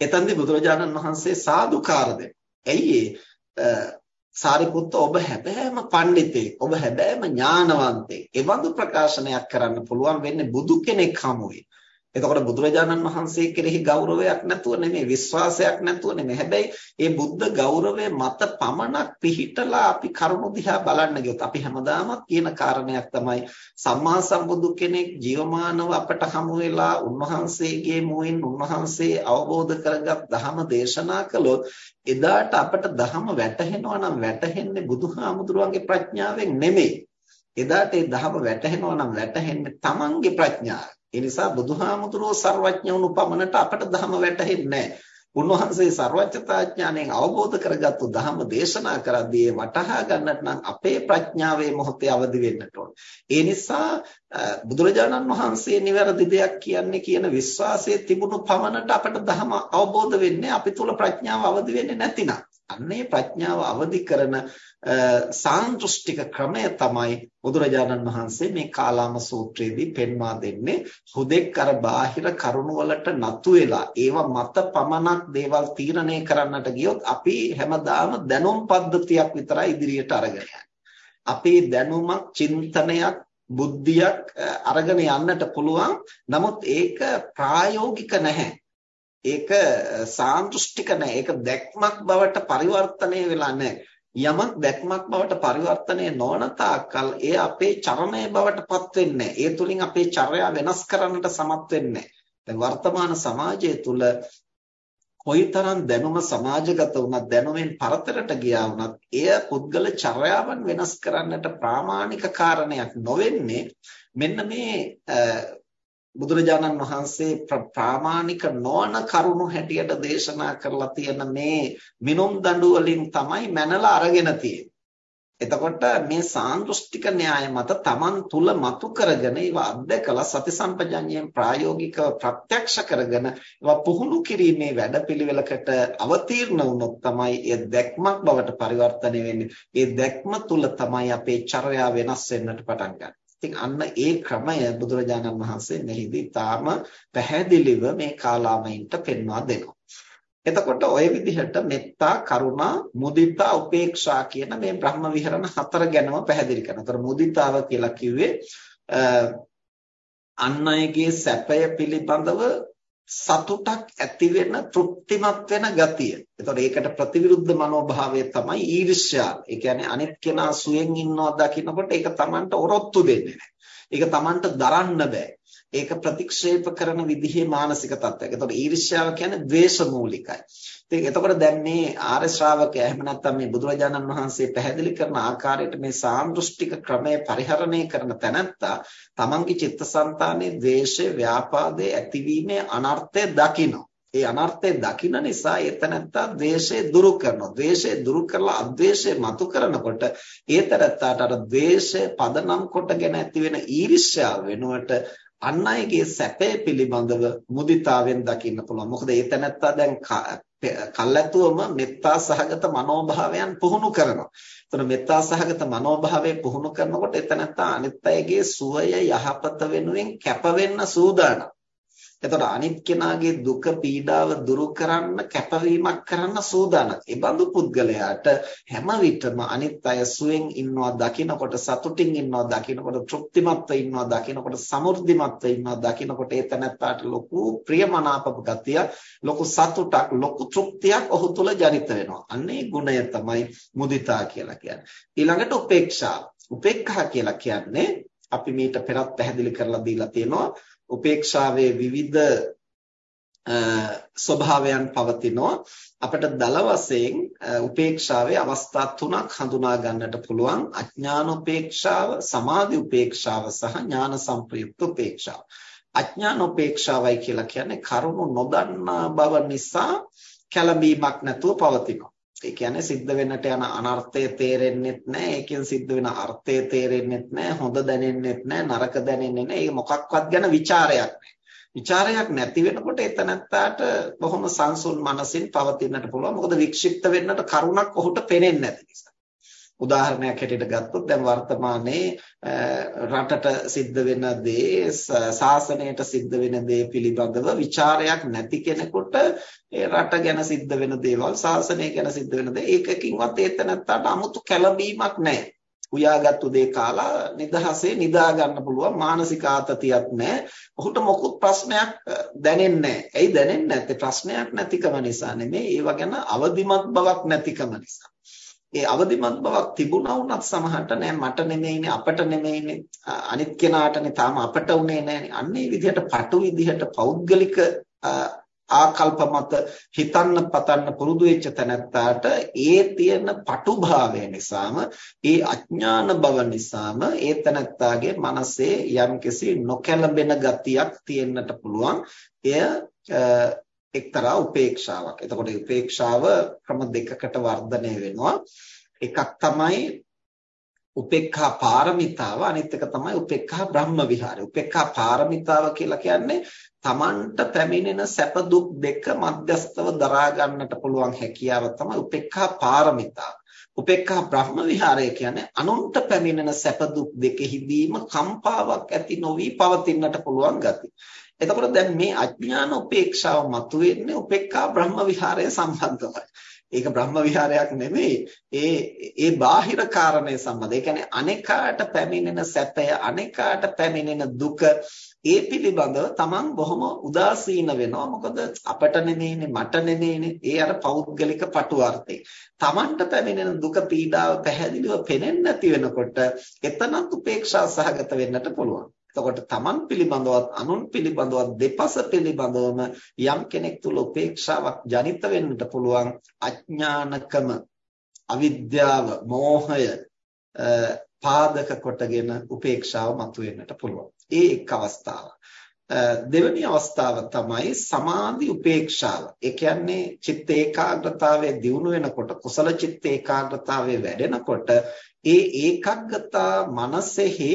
එතෙන්දී බුදුරජාණන් වහන්සේ සාදුකාර දෙනවා. ඇයි සාරිපුත්ත ඔබ හැබෑම පඬිතෙක් ඔබ හැබෑම ඥානවන්තෙක් එවඳු ප්‍රකාශනයක් කරන්න පුළුවන් වෙන්නේ බුදු කෙනෙක් හමුවේ. එතකොට බුදුරජාණන් වහන්සේ කෙරෙහි ගෞරවයක් නැතුව නෙමෙයි විශ්වාසයක් නැතුව නෙමෙයි. හැබැයි මේ බුද්ධ ගෞරවය මත පමණක් පිහිටලා අපි කරුණු දිහා බලන්න ගියොත් අපි හැමදාමත් කියන කාරණයක් තමයි සම්මා සම්බුදු කෙනෙක් ජීවමානව අපට හමු වෙලා උන්වහන්සේගේ මුවින් උන්වහන්සේ අවබෝධ කරගත් ධහම දේශනා කළොත් එදාට අපට ධහම වැටහෙනවා නම් වැටහෙන්නේ බුදුහාමුදුරුවන්ගේ ප්‍රඥාවෙන් නෙමෙයි. එදාට ඒ ධහම වැටහෙනවා නම් වැටහෙන්නේ තමන්ගේ ප්‍රඥාව. ඒ නිසා බුදුහාමුදුරුවෝ සර්වඥ වුණු පමණට අපට ධම වැටහෙන්නේ නැහැ. උන්වහන්සේ සර්වඥතා ඥාණයෙන් අවබෝධ කරගත්තු ධම දේශනා කරද්දී වටහා ගන්නට නම් අපේ ප්‍රඥාවේ මොහොතේ අවදි වෙන්නට ඕන. ඒ නිසා බුදුරජාණන් වහන්සේ නිවැරදි දෙයක් කියන්නේ කියන විශ්වාසයේ තිබුණු පමණට අපට ධම අවබෝධ වෙන්නේ අපි තුල ප්‍රඥාව අවදි වෙන්නේ නැතිනම්. අන්නේ ප්‍රඥාව අවදි කරන සාන්දෘෂ්ටික ක්‍රමය තමයි බුදුරජාණන් වහන්සේ මේ කාලාම සූත්‍රයේදී පෙන්වා දෙන්නේ. හුදෙක් අර බාහිර කරුණු වලට නතු වෙලා ඒව මත පමණක් දේවල් තීරණය කරන්නට ගියොත් අපි හැමදාම දැනුම් පද්ධතියක් විතරයි ඉදිරියට අරගෙන අපේ දැනුමක් චින්තනයක් බුද්ධියක් අරගෙන යන්නට පුළුවන්. නමුත් ඒක ප්‍රායෝගික නැහැ. ඒක සාන්දෘෂ්ටික නැහැ. ඒක දැක්මක් බවට පරිවර්තනය වෙලා නැහැ. යමක් දැක්මක් බවට පරිවර්තනය නොවන තාක්කල් ඒ අපේ චරණය බවට පත් වෙන්නේ ඒ තුලින් අපේ චර්යා වෙනස් කරන්නට සමත් වෙන්නේ දැන් වර්තමාන සමාජය තුල කොයිතරම් දැනුම සමාජගත වුණත් දැනුමෙන් පරතරට ගියා වුණත් එය පුද්ගල චර්යාවන් වෙනස් කරන්නට ප්‍රාමාණික කාරණයක් නොවෙන්නේ මෙන්න මේ බුදුරජාණන් වහන්සේ ප්‍රාමාණික නොවන කරුණු හැටියට දේශනා කරලා තියෙන මේ මිනුම් දඬු වලින් තමයි මැනලා අරගෙන තියෙන්නේ. එතකොට මේ සාන්දෘෂ්ටික න්‍යාය මත Taman තුල මතු කරගෙන ඒවා අත්දකලා සති සම්පජඤ්ඤයෙන් ප්‍රායෝගිකව ප්‍රත්‍යක්ෂ කරගෙන ඒවා පුහුණු කිරීමේ වැඩපිළිවෙලකට අවතීර්ණ වුණොත් තමයි ඒ දැක්මක් බවට පරිවර්තනය වෙන්නේ. ඒ දැක්ම තුල තමයි අපේ චර්යා වෙනස් වෙන්නට පටන් ගන්නේ. ඉතින් අන්න ඒ ක්‍රමය බුදුරජාණන් වහන්සේ මෙහිදී තාම පැහැදිලිව මේ කාලාමයින්ට පෙන්වා දෙනවා. එතකොට ওই විදිහට මෙත්තා, කරුණා, මුදිතා, උපේක්ෂා කියන මේ බ්‍රහ්ම විහරණ හතර ගැනම පැහැදිලි කරනවා. ඒතර මුදිතාව කියලා කිව්වේ අන් අයගේ සැපය පිළිබඳව සතුටක් ඇති වෙන තෘප්තිමත් වෙන ගතිය. එතකොට ඒකට ප්‍රතිවිරුද්ධ මනෝභාවය තමයි ඊර්ෂ්‍යාව. ඒ කියන්නේ අනිත් කෙනා සුවෙන් ඉන්නවා දකින්නකොට ඒක Tamanට ඔරොත්තු දෙන්නේ නැහැ. ඒක Tamanට දරන්න බෑ. ඒක ප්‍රතික්ෂේප කරන විදිහේ මානසික තත්ත්වයක්. එතකොට ඊර්ෂ්‍යාව කියන්නේ ද්වේෂ මූලිකයි. ඉතින් එතකොට දැන් මේ ආර්ය ශ්‍රාවකයා එහෙම නැත්නම් මේ බුදුරජාණන් වහන්සේ පැහැදිලි කරන ආකාරයට මේ සාන්දෘෂ්ටික ක්‍රමය පරිහරණය කරන තැනැත්තා තමන්ගේ චිත්තසංතානයේ ද්වේෂය, ව්‍යාපාදයේ ඇතිවීමේ අනර්ථය දකිනවා. ඒ අනර්ථය දකින නිසා ඒ තැනැත්තා ද්වේෂය දුරු කරනවා. ද්වේෂය දුරු කරලා අද්වේෂය මතු කරනකොට ඒ තැනැත්තාට අර ද්වේෂය පදනම් කොටගෙන ඇති වෙන ඊර්ෂ්‍යාව වෙනුවට අන් අයගේ සැපය පිළිබඳව මුදිතාවෙන් දකින්න පුළුවන්. මොකද ඒ තැනැත්තා දැන් කල්ැතුවම මෙත්තා සහගත මනෝභාවයන් පුහුණු කරනවා. එතන මෙත්තා සහගත මනෝභාවය පුහුණු කරනකොට එතනත්ත අනිත් අයගේ සුවය යහපත වෙනුවෙන් කැප වෙන්න සූදානම්. එතකොට අනිත් කෙනාගේ දුක පීඩාව දුරු කරන්න කැපවීමක් කරන්න සූදානම්. ඒ බඳු පුද්ගලයාට හැම විටම අනිත් අය සුවෙන් ඉන්නවා දකිනකොට සතුටින් ඉන්නවා දකිනකොට තෘප්තිමත්ව ඉන්නවා දකිනකොට සමෘද්ධිමත්ව ඉන්නවා දකිනකොට ඒ තැනත්තාට ලොකු ප්‍රියමනාපක ගතිය ලොකු සතුටක් ලොකු තෘප්තියක් ඔහු තුල ජනිත වෙනවා. අන්නේ ගුණය තමයි මුදිතා කියලා කියන්නේ. ඊළඟට උපේක්ෂා. උපේක්ඛා කියලා කියන්නේ අපි මීට පෙරත් පැහැදිලි කරලා දීලා තියෙනවා උපේක්ෂාවේ විවිධ ස්වභාවයන් පවතිනවා. අපිට දල වශයෙන් උපේක්ෂාවේ අවස්ථා තුනක් හඳුනා ගන්නට පුළුවන්. අඥාන උපේක්ෂාව සමාධි උපේක්ෂාව සහ ඥාන සංප්‍රයුක්ත උපේක්ෂාව. අඥාන උපේක්ෂාවයි කියලා කියන්නේ කරුණු නොදන්නා බව නිසා කැළඹීමක් නැතුව පවතිනවා. ඒ කියන්නේ සිද්ධ වෙන්නට යන අනර්ථය තේරෙන්නෙත් නැහැ. ඒකෙන් සිද්ධ වෙන අර්ථය තේරෙන්නෙත් නැහැ. හොඳ දැනෙන්නෙත් නැහැ. නරක දැනෙන්නේ නැහැ. ඒ මොකක්වත් ගැන ਵਿਚාරයක් නැහැ. ਵਿਚාරයක් නැති වෙනකොට එතනත්තාට බොහොම සංසුන් මනසින් පවතින්නට පුළුවන්. මොකද වික්ෂිප්ත වෙන්නට කරුණක් ඔහුට පේන්නේ නැති නිසා. උදාහරණයක් හැටියට ගත්තොත් දැන් වර්තමානයේ රටට සිද්ධ වෙන දේ සාසනයට සිද්ධ වෙන දේ පිළිබඳව ਵਿਚාරයක් නැති කෙනෙකුට ඒ රට ගැන සිද්ධ වෙන දේවල් සාසනය ගැන සිද්ධ වෙන දේ ඒකකින්වත් ඒතනත්තට 아무තු කැළඹීමක් නැහැ උයාගත්තු දේ කාලා නිදහසේ නිදා ගන්න පුළුවන් මානසික ආතතියක් නැහැ. ඔහුට මොකුත් ප්‍රශ්නයක් දැනෙන්නේ නැහැ. ඇයි දැනෙන්නේ නැත්තේ? ප්‍රශ්නයක් නැතිකම නිසා නෙමෙයි. ඒව ගැන අවදිමත් බවක් නැතිකම නිසා. ඒ අවදිමත් බවක් තිබුණා වුණත් සමහරට නෑ මට නෙමෙයිනේ අපට නෙමෙයිනේ අනිත් කෙනාටනේ තාම අපට උනේ නෑනේ. අන්න ඒ විදිහට පටු විදිහට පෞද්ගලික ආකල්ප මත හිතන්න පතන්න පුරුදු වෙච්ච තැනැත්තාට ඒ තියෙන පටුභාවය නිසාම ඒ අඥාන බව නිසාම ඒ තැනැත්තාගේ මනසේ යම්කිසි නොකැළඹෙන ගතියක් තියෙන්නට පුළුවන්. එය එක්තරා උපේක්ෂාවක්. එතකොට උපේක්ෂාව ක්‍රම දෙකකට වර්ධනය වෙනවා. එකක් තමයි උපේක්ඛා පාරමිතාව අනිත් එක තමයි උපේක්ඛා බ්‍රහ්ම විහාරය. උපේක්ඛා පාරමිතාව කියලා කියන්නේ තමන්ට පැමිණෙන සැප දුක් දෙක මධ්‍යස්තව දරා ගන්නට පුළුවන් හැකියාව තමයි උපේක්ඛා පාරමිතාව. උපේක්ඛා බ්‍රහ්ම විහාරය කියන්නේ අනුන්ට පැමිණෙන සැප දුක් දෙකෙහිදීම කම්පාවක් ඇති නොවි පවතින්නට පුළුවන් ගති. එතකොට දැන් මේ අඥාන උපේක්ෂාව මතුවෙන්නේ උපේක්ඛා බ්‍රහ්ම විහාරය සම්බන්ධවයි. ඒක බ්‍රහ්ම විහාරයක් නෙමෙයි. ඒ ඒ බාහිර කාරණේ සම්බන්ධ. ඒ කියන්නේ අනේකාට පැමිණෙන සැපය, අනේකාට පැමිණෙන දුක ඒ පිළිබඳව තමන් බොහොම උදාසීන වෙනවා. මොකද අපට නෙමෙයිනේ, මට නෙමෙයිනේ. ඒ අර පෞද්ගලික පටු අර්ථේ. තමන්ට පැමිණෙන දුක පීඩාව පැහැදිලිව පෙනෙන්නේ නැති වෙනකොට එතනත් උපේක්ෂා සහගත වෙන්නට පුළුවන්. එතකොට තමන් පිළිබඳවත් අනුන් පිළිබඳවත් දෙපස පිළිබඳවම යම් කෙනෙක් තුල උපේක්ෂාවක් ජනිත වෙන්නට පුළුවන් අඥානකම අවිද්‍යාව මෝහය පාදක කොටගෙන උපේක්ෂාව මතුවෙන්නට පුළුවන්. ඒ එක් අවස්ථාවක්. දෙවැනි අවස්ථාව තමයි සමාධි උපේක්ෂාව. ඒ කියන්නේ චිත්ත ඒකාග්‍රතාවයේ දියුණු වෙනකොට කුසල චිත්ත ඒකාග්‍රතාවයේ වැඩෙනකොට ඒ ඒකාග්‍රතා මනසෙහි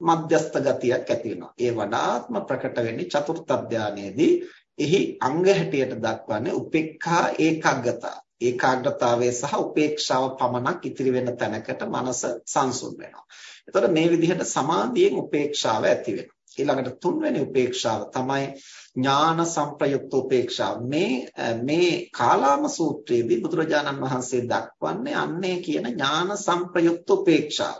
මධ්‍යස්ත ගතියක් ඇති වෙනවා. ඒ වඩාත්ම ප්‍රකට වෙන්නේ චතුර්ථ ධානයේදී එහි අංග හැටියට දක්වන්නේ උපේක්ඛා ඒකාග්‍රතාව. ඒකාග්‍රතාවයේ සහ උපේක්ෂාව පමණක් ඉතිරි වෙන තැනකට මනස සංසුන් වෙනවා. එතකොට මේ විදිහට සමාධියෙන් උපේක්ෂාව ඇති වෙනවා. ඊළඟට තුන්වෙනි උපේක්ෂාව තමයි ඥාන සංප්‍රයුක්ත උපේක්ෂාව. මේ මේ කාලාම සූත්‍රයේදී බුදුරජාණන් වහන්සේ දක්වන්නේ අන්නේ කියන ඥාන සංප්‍රයුක්ත උපේක්ෂාව.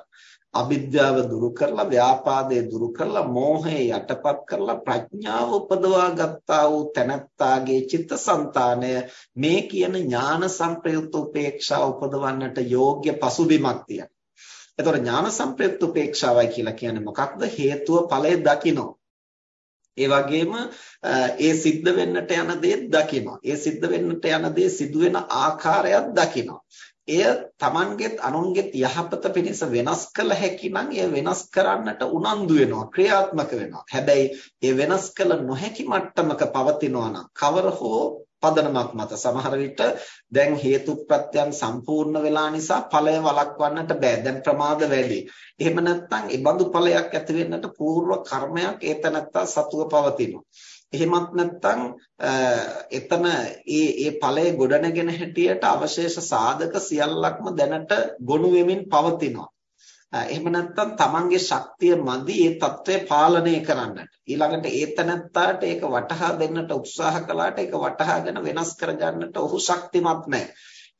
අවිද්‍යාව දුරු කරලා ව්‍යාපාදේ දුරු කරලා මෝහය යටපත් කරලා ප්‍රඥාව උපදවා ගත්තා වූ තැනැත්තාගේ චිත්තසංතානය මේ කියන ඥාන සංප්‍රයුක්ත උපේක්ෂාව උපදවන්නට යෝග්‍ය පසුබිමක් තියෙනවා. එතකොට ඥාන සංප්‍රයුක්ත උපේක්ෂාවයි කියලා කියන්නේ මොකක්ද? හේතුව ඵලය දකිනවා. ඒ වගේම ඒ සිද්ධ වෙන්නට යන දේ දකිනවා. ඒ සිද්ධ වෙන්නට යන දේ සිදුවෙන ආකාරයක් දකිනවා. එය Tamanගෙත් අනුන්ගෙත් යහපත පිණිස වෙනස් කළ හැකි නම් එය වෙනස් කරන්නට උනන්දු වෙනවා ක්‍රියාත්මක වෙනවා. හැබැයි ඒ වෙනස් කළ නොහැකි මට්ටමක පවතිනවා නම් කවර හෝ පදනමක් මත සමහර විට දැන් හේතු ප්‍රත්‍යයන් සම්පූර්ණ වෙලා නිසා ඵලය වළක්වන්නට බෑ. දැන් ප්‍රමාද වැඩි. එහෙම නැත්නම් ඒ බඳු ඵලයක් ඇති වෙන්නට పూర్ව කර්මයක් ඒතනත්තා සතුව පවතිනවා. එහෙමත් නැත්නම් එතන ඒ ඒ ඵලයේ ගොඩනගෙන හැටියට අවශේෂ සාධක සියල්ලක්ම දැනට ගොනු වෙමින් පවතිනවා. එහෙම නැත්නම් තමන්ගේ ශක්තිය මදි ඒ తත්වය පාලනය කරන්නට. ඊළඟට ඒතනත්තාට ඒක වටහා දෙන්නට උත්සාහ කළාට ඒක වටහාගෙන වෙනස් කරගන්නට ඔහු ශක්තිමත් නැහැ.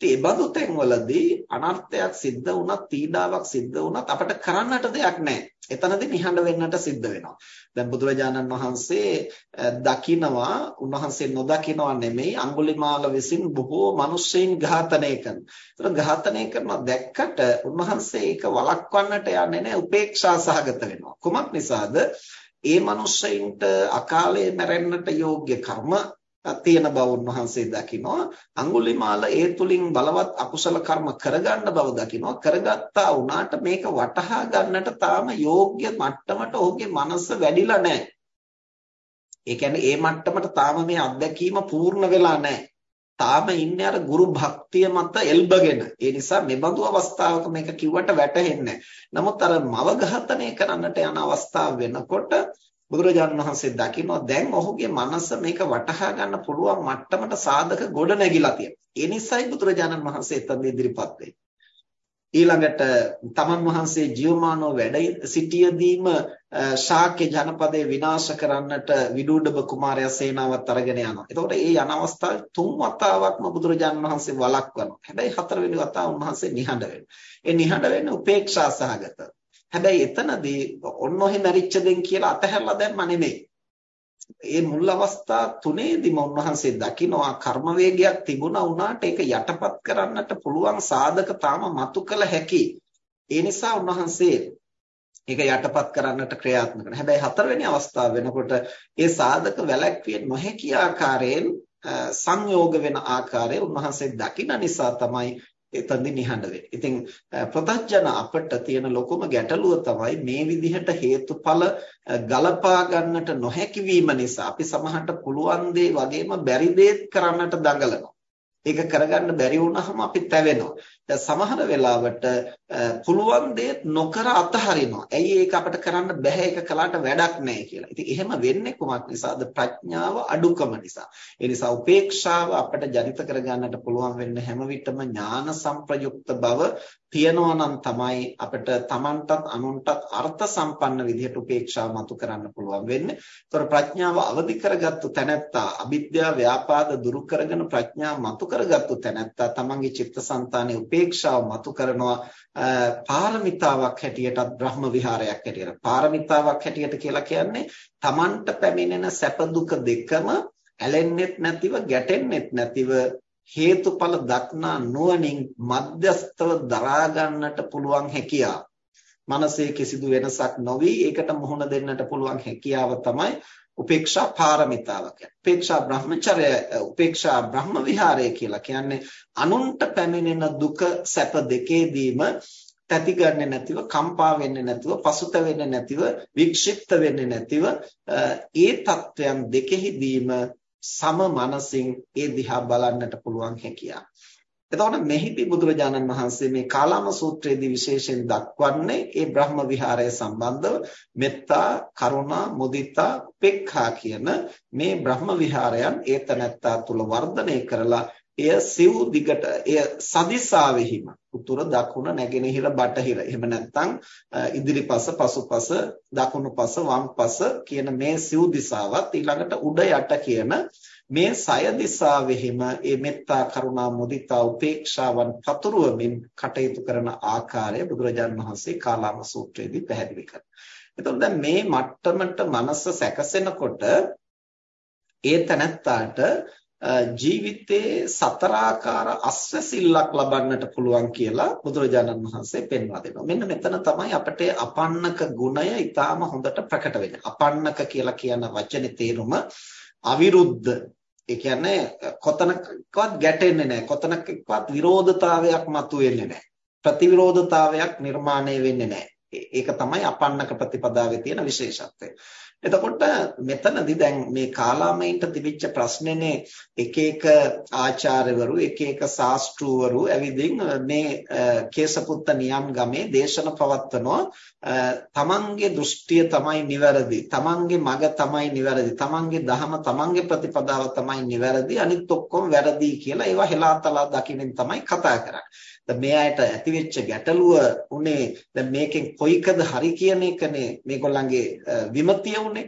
ඉතින් ඒ බඳු තැන්වලදී අනර්ථයක් සිද්ධ වුණත් පීඩාවක් සිද්ධ වුණත් අපිට කරන්නට දෙයක් නැහැ. එතනදී නිහඬ වෙන්නට සිද්ධ වෙනවා. දැන් බුදුරජාණන් වහන්සේ දකිනවා උන්වහන්සේ නොදකිනවා නෙමෙයි අඟුලිමාල විසින් බොහෝ මිනිස්සෙයින් ඝාතනය කරන. ඒතර ඝාතනය කරනවා දැක්කට උන්වහන්සේ ඒක වළක්වන්නට යන්නේ නැහැ උපේක්ෂා සහගත වෙනවා. කුමක් නිසාද? ඒ මිනිස්සෙයින්ට අකාලේ මැරෙන්නට යෝග්‍ය කර්ම තියෙන බව උන්වහන්සේ දකිනවා. අඟුලිමාල ඒ තුලින් බලවත් අකුසල කර්ම කරගන්න බව දකිනවා. කරගත්තා වුණාට මේක වටහා ගන්නට තාම යෝග්‍ය මට්ටමට ඔහුගේ මනස වැඩිලා නැහැ. ඒ කියන්නේ ඒ මට්ටමට තාම මේ අත්දැකීම පූර්ණ වෙලා නැහැ. තාම ඉන්නේ අර ගුරු භක්තිය මත එල්බගෙන. ඒ නිසා මෙබඳු අවස්ථාවක මේක කිව්වට වැටහෙන්නේ නමුත් අර මව ඝාතනය කරන්නට යන අවස්ථාව වෙනකොට බුදුරජාණන් වහන්සේ දකිනවා දැන් ඔහුගේ මනස මේක වටහා ගන්න පුළුවන් මට්ටමට සාධක ගොඩ නැගිලා තියෙනවා. ඒ නිසායි බුදුරජාණන් වහන්සේ එතන ඉදිරිපත් වෙන්නේ. ඊළඟට තමන් වහන්සේ ජීවමානව වැඩ සිටියදීම ශාක්‍ය ජනපදේ විනාශ කරන්නට විදුඩබ කුමාරයා සේනාවත් අරගෙන යනවා. එතකොට ඒ යන අවස්ථාවේ තුන් වතාවක්ම බුදුරජාණන් වහන්සේ වළක්වනවා. හැබැයි හතරවෙනි වතාව උන්වහන්සේ නිහඬ වෙනවා. ඒ නිහඬ වෙන්නේ උපේක්ෂා සහගතව. හැබැයි එතනදී ඔන්න ඔහෙ මැරිච්ච දෙන් කියලා අතහැරලා දැම්ම නෙමෙයි. ඒ මුල් අවස්ථා තුනේදීම උන්වහන්සේ දකිනවා කර්ම වේගයක් තිබුණා වුණාට ඒක යටපත් කරන්නට පුළුවන් සාධක තාම මතු කළ හැකි. ඒ නිසා උන්වහන්සේ ඒක යටපත් කරන්නට ක්‍රියාත්මක කරනවා. හැබැයි හතරවෙනි අවස්ථාව වෙනකොට ඒ සාධක වැළැක්විය නොහැකි ආකාරයෙන් සංයෝග වෙන ආකාරය උන්වහන්සේ දකින නිසා තමයි එතනදී නිහඬ වෙන්නේ. ඉතින් ප්‍රත්‍යජන අපට තියෙන ලොකුම ගැටලුව තමයි මේ විදිහට හේතුඵල ගලපා ගන්නට නොහැකි වීම නිසා අපි සමහරට පුළුවන් දේ වගේම බැරි දේත් කරන්නට දඟලනවා. ඒක කරගන්න බැරි වුණාම අපි තැවෙනවා. දැන් සමහර වෙලාවට පුළුවන් දේත් නොකර අතහරිනවා. ඇයි ඒක අපිට කරන්න බැහැ ඒක කළාට වැඩක් නැහැ කියලා. ඉතින් එහෙම වෙන්නේ කොමක් නිසාද? ප්‍රඥාව අඩුකම නිසා. ඒ නිසා උපේක්ෂාව අපිට ජනිත කරගන්නට පුළුවන් වෙන්නේ හැම විටම ඥාන සංප්‍රයුක්ත බව තියනවා නම් තමයි අපිට Tamanටත් අනුන්ටත් අර්ථ සම්පන්න විදිහට උපේක්ෂාව මතු කරන්න පුළුවන් වෙන්නේ. ඒතර ප්‍රඥාව අවදි කරගත්තු තැනැත්තා අවිද්‍යාව ව්‍යාපාද දුරු කරගෙන ප්‍රඥාව මතු කරගත්තු තැනැත්තා තමන්ගේ චිත්තසංතානයේ උපේක්ෂාව මතු කරනවා පාරමිතාවක් හැටියටත් බ්‍රහ්ම විහාරයක් හැටියට. පාරමිතාවක් හැටියට කියලා කියන්නේ තමන්ට පැමිණෙන සැප දුක දෙකම ඇලෙන්නෙත් නැතිව ගැටෙන්නෙත් නැතිව හේතුඵල දක්නා නුවණින් මධ්‍යස්තව දරා ගන්නට පුළුවන් හැකියාව. මනසේ කිසිදු වෙනසක් නොවි ඒකට මුහුණ දෙන්නට පුළුවන් හැකියාව තමයි උපේක්ෂා පාරමිතාව කියන්නේ. උපේක්ෂා බ්‍රහ්මචර්ය උපේක්ෂා බ්‍රහ්ම විහාරය කියලා කියන්නේ අනුන්ට පැමිණෙන දුක සැප දෙකේදීම තැති ගන්නෙ නැතිව කම්පා වෙන්නේ නැතිව පසුතැවෙන්නේ නැතිව වික්ෂිප්ත වෙන්නේ නැතිව ඒ தත්වයන් දෙකෙහිදීම සම මනසින් ඒ දිහා බලන්නට පුළුවන් හැකියාව. එතකොට මෙහිදී බුදුරජාණන් වහන්සේ මේ කාලාම සූත්‍රයේදී විශේෂයෙන් දක්වන්නේ ඒ බ්‍රහ්ම විහාරය සම්බන්ධව මෙත්තා, කරුණා, මුදිතා, උපේක්ඛා කියන මේ බ්‍රහ්ම විහාරයන් ඒතනත්තා තුල වර්ධනය කරලා එය සිව් දිගට එය සදිසාවෙහිම උතුර දකුණ නැගෙනහිර බටහිර. එහෙම නැත්නම් ඉදිරිපස පසුපස දකුණුපස වම්පස කියන මේ සිව් දිසාවත් ඊළඟට උඩ යට කියන මේ සය දිසාවෙහිම මේ මෙත්තා කරුණා මුදිතා උපේක්ෂාවන් පතුරවමින් කටයුතු කරන ආකාරය බුදුරජාන් වහන්සේ කාලාම සූත්‍රයේදී පැහැදිලි කරනවා. එතකොට දැන් මේ මට්ටමට මනස සැකසෙනකොට ඒ තනත්තාට ජීවිතයේ සතරාකාර අස්වැසිල්ලක් ලබන්නට පුළුවන් කියලා බුදුරජාණන් වහන්සේ පෙන්වා දෙනවා. මෙන්න මෙතන තමයි අපට අපන්නක ගුණය ඊටාම හොඳට ප්‍රකට වෙන්නේ. අපන්නක කියලා කියන වචනේ තේරුම අවිරුද්ධ ඒ කියන්නේ කොතනකවත් ගැටෙන්නේ නැහැ. කොතනකවත් විරෝධතාවයක් මතුවෙන්නේ නැහැ. ප්‍රතිවිරෝධතාවයක් නිර්මාණය වෙන්නේ නැහැ. ඒක තමයි අපන්නක ප්‍රතිපදාවේ තියෙන විශේෂත්වය. එතකොට මෙතනදී දැන් මේ කාලාමයින්ට තිබිච්ච ප්‍රශ්නේනේ එක එක ආචාර්යවරු එක එක ශාස්ත්‍රූවරු ඇවිදින් මේ කේසපුත්ත නියම් ගමේ දේශන පවත්වනවා. තමන්ගේ දෘෂ්ටිය තමයි නිවැරදි. තමන්ගේ මග තමයි නිවැරදි. තමන්ගේ දහම තමන්ගේ ප්‍රතිපදාව තමයි නිවැරදි. අනිත් ඔක්කොම වැරදි කියලා ඒවා හෙලාතලා දකින්න තමයි කතා කරන්නේ. මේ අයට ඇතිවෙච්ච ගැටලුව උනේ දැන් මේකෙන් කොයිකද හරි කියන එකනේ මේගොල්ලන්ගේ විමතිය උනේ.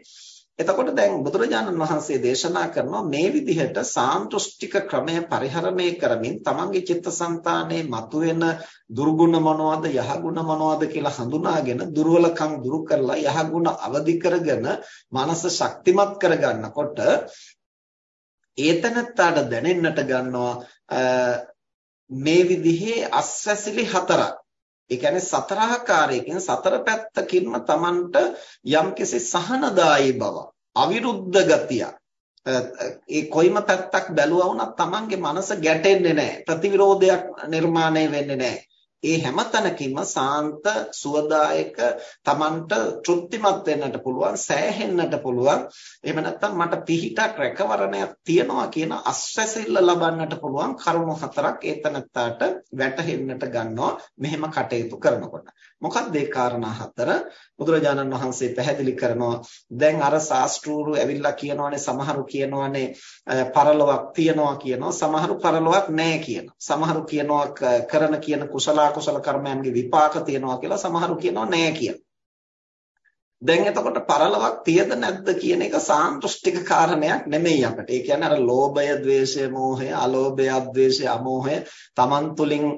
එතකොට දැන් බුදුරජාණන් වහන්සේ දේශනා කරනවා මේ විදිහට සාන්දෘෂ්ටික ක්‍රමය පරිහරණය කරමින් තමන්ගේ චිත්තසංතානයේ මතුවෙන දුර්ගුණ මොනවද යහගුණ මොනවද කියලා හඳුනාගෙන දුර්වලකම් දුරු කරලා යහගුණ අවදි කරගෙන මනස ශක්තිමත් කරගන්නකොට ඒතනත්තාට දැනෙන්නට ගන්නවා මේ විදිහේ අස්වැසිලි හතරක්. ඒ කියන්නේ සතර ආකාරයකින් සතර පැත්තකින්ම Tamanට යම්කිසි සහනදායී බව අවිරුද්ධ ගතිය ඒ කොයිම පැත්තක් බැලුවා වුණත් Tamanගේ මනස ගැටෙන්නේ නැහැ. ප්‍රතිවිරෝධයක් නිර්මාණය වෙන්නේ නැහැ. ඒ හැම තැනකින්ම සාන්ත සුවදායක Tamanට තෘප්තිමත් වෙන්නට පුළුවන් සෑහෙන්නට පුළුවන්. එහෙම නැත්නම් මට පිහිටක් රැකවරණයක් තියනවා කියන අස්වැසිල්ල ලබන්නට පුළුවන් කරුණු හතරක් ඒතනත්තාට වැටහෙන්නට ගන්නවා. මෙහෙම කටයුතු කරනකොට. මොකක්ද ඒ කාරණා හතර? බුදුරජාණන් වහන්සේ පැහැදිලි කරනවා දැන් අර ශාස්ත්‍රූරු ඇවිල්ලා කියනවානේ සමහරු කියනවානේ පරලොවක් තියනවා කියනවා. සමහරු පරලොවක් නැහැ කියනවා. සමහරු කියනවා කරන කියන කුසල අකුසල කර්මයන්ගේ විපාක තියනවා කියලා සමහරු කියනවා නෑ කියලා. දැන් එතකොට පරලොවක් තියද නැද්ද කියන එක සාන්දෘෂ්ටික කාරණයක් නෙමෙයි අපිට. ඒ කියන්නේ අර ලෝභය, ద్వේෂය, මෝහය, අලෝභය, අද්වේෂය, අමෝහය Taman තුලින්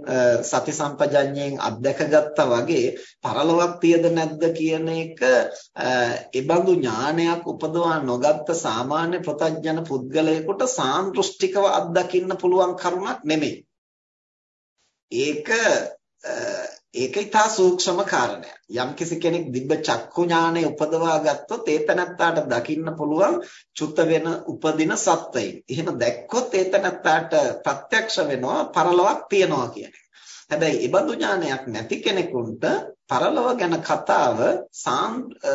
සති සම්පජඤ්ඤයෙන් අත්දැකගත්තා වගේ පරලොවක් තියද නැද්ද කියන එක ඒබඳු ඥානයක් උපදවා නොගත්ත සාමාන්‍ය ප්‍රතඥන පුද්ගලයෙකුට සාන්දෘෂ්ටිකව අත්දකින්න පුළුවන් කරුණක් නෙමෙයි. ඒක ඒක ඊටා සූක්ෂම කාරණයක්. යම්කිසි කෙනෙක් දිබ්බ චක්කු ඥානය උපදවා ගත්තොත් ඒ තනත්තාට දකින්න පුළුවන් චුත වෙන උපදින සත්වයින්. එහෙම දැක්කොත් ඒ තනත්තාට ප්‍රත්‍යක්ෂ වෙනවා පරලොවක් තියනවා කියන එක. හැබැයි ඉබඳු ඥානයක් නැති කෙනෙකුට පරලොව ගැන කතාව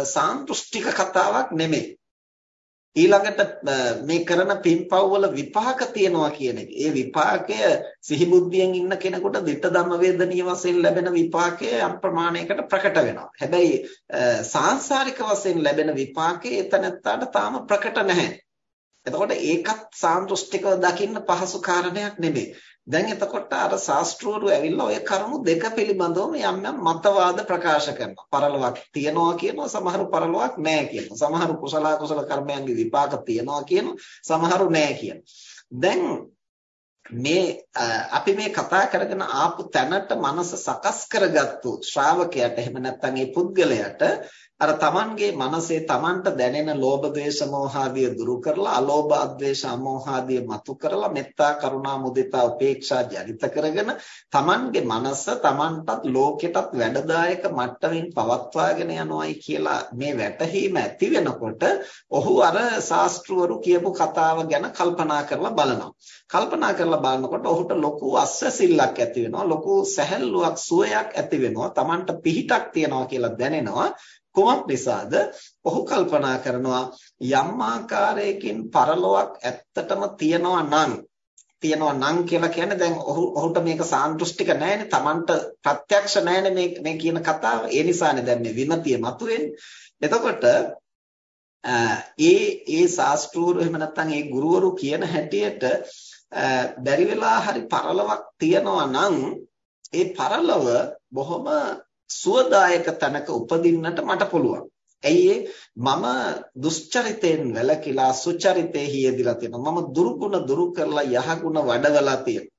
සාන්දෘෂ්ටික කතාවක් නෙමෙයි. ඊළඟට මේ කරන පින්පව් වල විපාක තියනවා කියන එක. ඒ විපාකය සිහිබුද්ධියෙන් ඉන්න කෙනෙකුට ditta ධම්ම වේදනීය වශයෙන් ලැබෙන විපාකය යම් ප්‍රමාණයකට ප්‍රකට වෙනවා. හැබැයි සාංශාරික වශයෙන් ලැබෙන විපාකය එතනත්තාට තාම ප්‍රකට නැහැ. එතකොට ඒකත් සාන්දෘෂ්ටිකව දකින්න පහසු කාරණයක් නෙමෙයි. දැන් එතකොට අර ශාස්ත්‍රවරු ඇවිල්ලා ඔය කරුණු දෙක පිළිබඳවම යම් යම් මතවාද ප්‍රකාශ කරනවා. පරලොවක් තියනවා කියනවා, සමහරු පරලොවක් නැහැ කියනවා. සමහරු කුසල කුසල කර්මයන්ගේ විපාක තියනවා කියනවා, සමහරු නැහැ කියනවා. දැන් මේ අපි මේ කතා කරගෙන ආපු තැනට මනස සකස් කරගත්තු ශ්‍රාවකයාට එහෙම නැත්නම් ඒ පුද්ගලයාට අර තමන්ගේ මනසේ තමන්ට දැනෙන ලෝභ ද්වේෂ මෝහ ආදිය දුරු කරලා අලෝභ අද්වේෂ අමෝහ ආදිය මතු කරලා මෙත්තා කරුණා මුදිතා උපේක්ෂා ජනිත කරගෙන තමන්ගේ මනස තමන්ටත් ලෝකෙටත් වැඩදායක මට්ටමින් පවත්වාගෙන යනවායි කියලා මේ වැටහීම ඇති වෙනකොට ඔහු අර ශාස්ත්‍රවරු කියපු කතාව ගැන කල්පනා කරලා බලනවා. කල්පනා කරලා බලනකොට ඔහුට ලොකු අස්වැසිල්ලක් ඇති වෙනවා ලොකු සැහැල්ලුවක් සුවයක් ඇති වෙනවා. තමන්ට පිහිටක් තියනවා කියලා දැනෙනවා. කුමක් නිසාද? ඔහු කල්පනා කරනවා යම් ආකාරයකින් පරලොවක් ඇත්තටම තියනවා නම් තියනවා නම් කියලා කියන්නේ දැන් ඔහු ඔහුට මේක සාන්දෘෂ්ටික නැහැනේ Tamanට ප්‍රත්‍යක්ෂ නැහැනේ මේ මේ කියන කතාව ඒ නිසානේ දැන් මේ විමතිය මතුවෙන්නේ එතකොට ඒ ඒ ශාස්ත්‍රූරු එහෙම නැත්නම් ඒ ගුරුවරු කියන හැටියට බැරි වෙලා හරි පරලොවක් තියනවා නම් ඒ පරලොව බොහොම සුවදායක තැනක උපදින්නට මට පුළුවන්. ඇයි මම දුෂ්චරිතයෙන් වැළකීලා සුචරිතෙහි යෙදিলা තියෙනවා. මම දුරුගුණ දුරු කරලා යහගුණ වඩවලා තියෙනවා.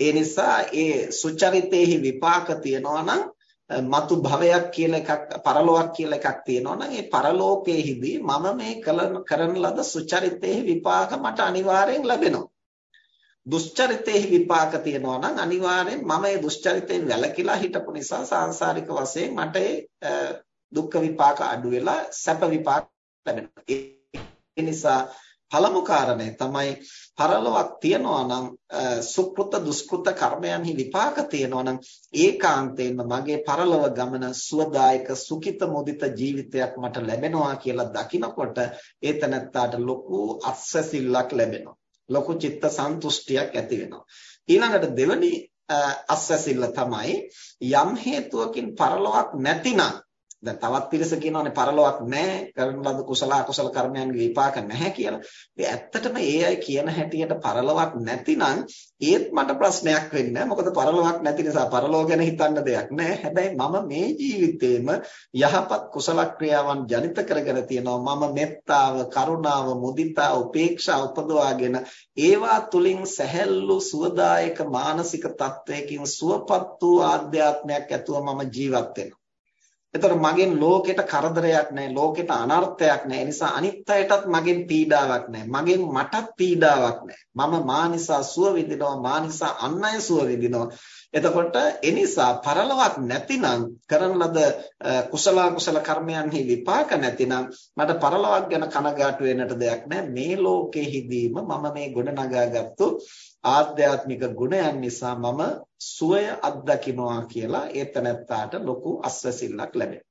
ඒ නිසා ඒ සුචරිතෙහි විපාක තියනවා නම් මතු භවයක් කියලා එකක් පරලෝකයක් කියලා එකක් තියෙනවා නම් ඒ පරලෝකයේදී මම මේ කරන ලද සුචරිතෙහි විපාක මට අනිවාර්යෙන් ලැබෙනවා. දුෂ්චරිතයේ විපාක තියෙනවා නම් අනිවාර්යෙන් මම ඒ දුෂ්චරිතයෙන් වැළකීලා හිටපු නිසා සාංශාරික වශයෙන් මට ඒ දුක්ඛ විපාක අඩු වෙලා සැප විපාක ලැබෙනවා. ඒ නිසා පළමු කාරණය තමයි පරලොවක් තියනවා නම් සුකෘත දුෂ්කෘත කර්මයන්හි විපාක තියනවා නම් ඒකාන්තයෙන්ම මගේ පරලොව ගමන සුවදායක සුඛිත මුදිත ජීවිතයක් මට ලැබෙනවා කියලා දකිනකොට ඒතනත්තාට ලොකු අත්සසිල්ලක් ලැබෙනවා. ලොකු චිත්ත සන්තුෂ්ටියක් ඇති වෙනවා. ඊළඟට දෙවැනි අස්වැසිල්ල තමයි යම් හේතුවකින් පරලොවක් නැතිනම් දැන් තවත් පිරිස කියනවානේ පරලොවක් නැහැ කරන ලද කුසල අකුසල කර්මයන්ගේ විපාක නැහැ කියලා. ඒ ඇත්තටම ඒ අය කියන හැටියට පරලොවක් නැතිනම් ඒත් මට ප්‍රශ්නයක් වෙන්නේ මොකද පරලොවක් නැති නිසා පරලොව ගැන හිතන්න දෙයක් නැහැ. හැබැයි මම මේ ජීවිතේම යහපත් කුසල ක්‍රියාවන් ජනිත කරගෙන තියෙනවා. මම මෙත්තාව, කරුණාව, මුදිතා, උපේක්ෂා උපදවාගෙන ඒවා තුලින් සැහැල්ලු සුවදායක මානසික තත්වයකින් සුවපත් වූ ආධ්‍යාත්මයක් ඇතුව මම ජීවත් වෙනවා. එතකොට මගෙන් ලෝකෙට කරදරයක් නැහැ ලෝකෙට අනර්ථයක් නැහැ. ඒ නිසා අනිත් අයටත් මගෙන් පීඩාවක් නැහැ. මගෙන් මටත් පීඩාවක් නැහැ. මම මා නිසා සුව විඳිනවා මා නිසා අන් අය සුව විඳිනවා. එතකොට ඒ නිසා පරලොවක් නැතිනම් කරන ලද කුසල කුසල කර්මයන්හි විපාක නැතිනම් මට පරලොවක් ගැන කනගාටු වෙන්නට දෙයක් නැහැ. මේ ලෝකෙහිදීම මම මේ ගොඩනගාගත්තු ආධ්‍යාත්මික ගුණයන් නිසා මම සුවය අත්දකින්නවා කියලා ඒ තැනැත්තාට ලොකු අස්වැසිල්ලක් ලැබෙනවා.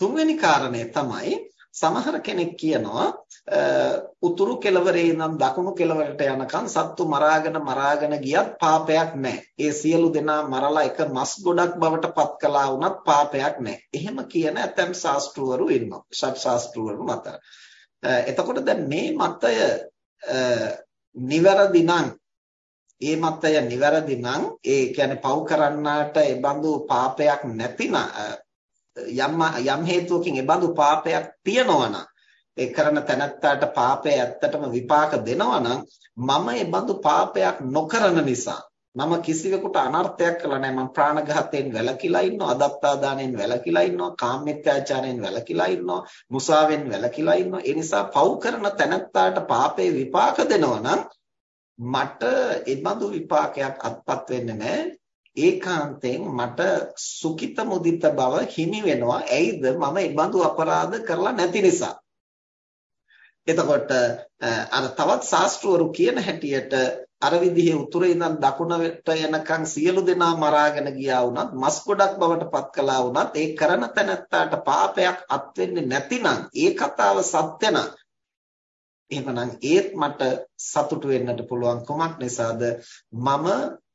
තුන්වෙනි කාරණය තමයි සමහර කෙනෙක් කියනවා උතුරු කෙළවරේ ඉඳන් දකුණු කෙළවරට යනකම් සත්තු මරාගෙන මරාගෙන ගියත් පාපයක් නැහැ. ඒ සියලු දෙනා මරලා එක මස් ගොඩක් බවට පත් කළා වුණත් පාපයක් නැහැ. එහෙම කියන ඇතම් ශාස්ත්‍රවරු ඉන්නවා. ෂට් ශාස්ත්‍රවරු මත. එතකොට දැන් මේ මතය නිවැරදි නම් ඒ මතය නිවැරදි නම් ඒ කියන්නේ පව් කරන්නාට ඒ බඳු පාපයක් නැතිනම් යම් යම් හේතුවකින් ඒ බඳු පාපයක් තියනවා නම් ඒ කරන තැනත්තාට පාපය ඇත්තටම විපාක දෙනවා නම් මම ඒ බඳු පාපයක් නොකරන නිසා මම කිසිවෙකුට අනර්ථයක් කළා නැහැ මම ප්‍රාණඝාතයෙන් වැළකීලා ඉන්නවා අදත්තා දාණයෙන් වැළකීලා ඉන්නවා කාමමිත්‍යාචාරයෙන් වැළකීලා ඉන්නවා මුසාවෙන් වැළකීලා ඉන්නවා. ඒ නිසා පව් කරන තැනත්තාට පාපේ විපාක දෙනවා නම් මට ඒ බඳු විපාකයක් අත්පත් වෙන්නේ නැහැ ඒකාන්තයෙන් මට සුඛිත මුදිත බව හිමි වෙනවා. ඇයිද? මම ඒ බඳු අපරාධ කරලා නැති නිසා. එතකොට අර තවත් ශාස්ත්‍රවරු කියන හැටියට අර විදිහේ උතුරේ ඉඳන් දකුණට යනකම් සියලු දෙනා මරාගෙන ගියා වුණත් මස් ගොඩක් බවට පත් කළා වුණත් ඒ කරන තැනත්තාට පාපයක් අත් වෙන්නේ නැතිනම් ඒ කතාව සත්‍ය නම්. එහෙමනම් ඒත් මට සතුටු වෙන්නට පුළුවන් කොමක් නිසාද? මම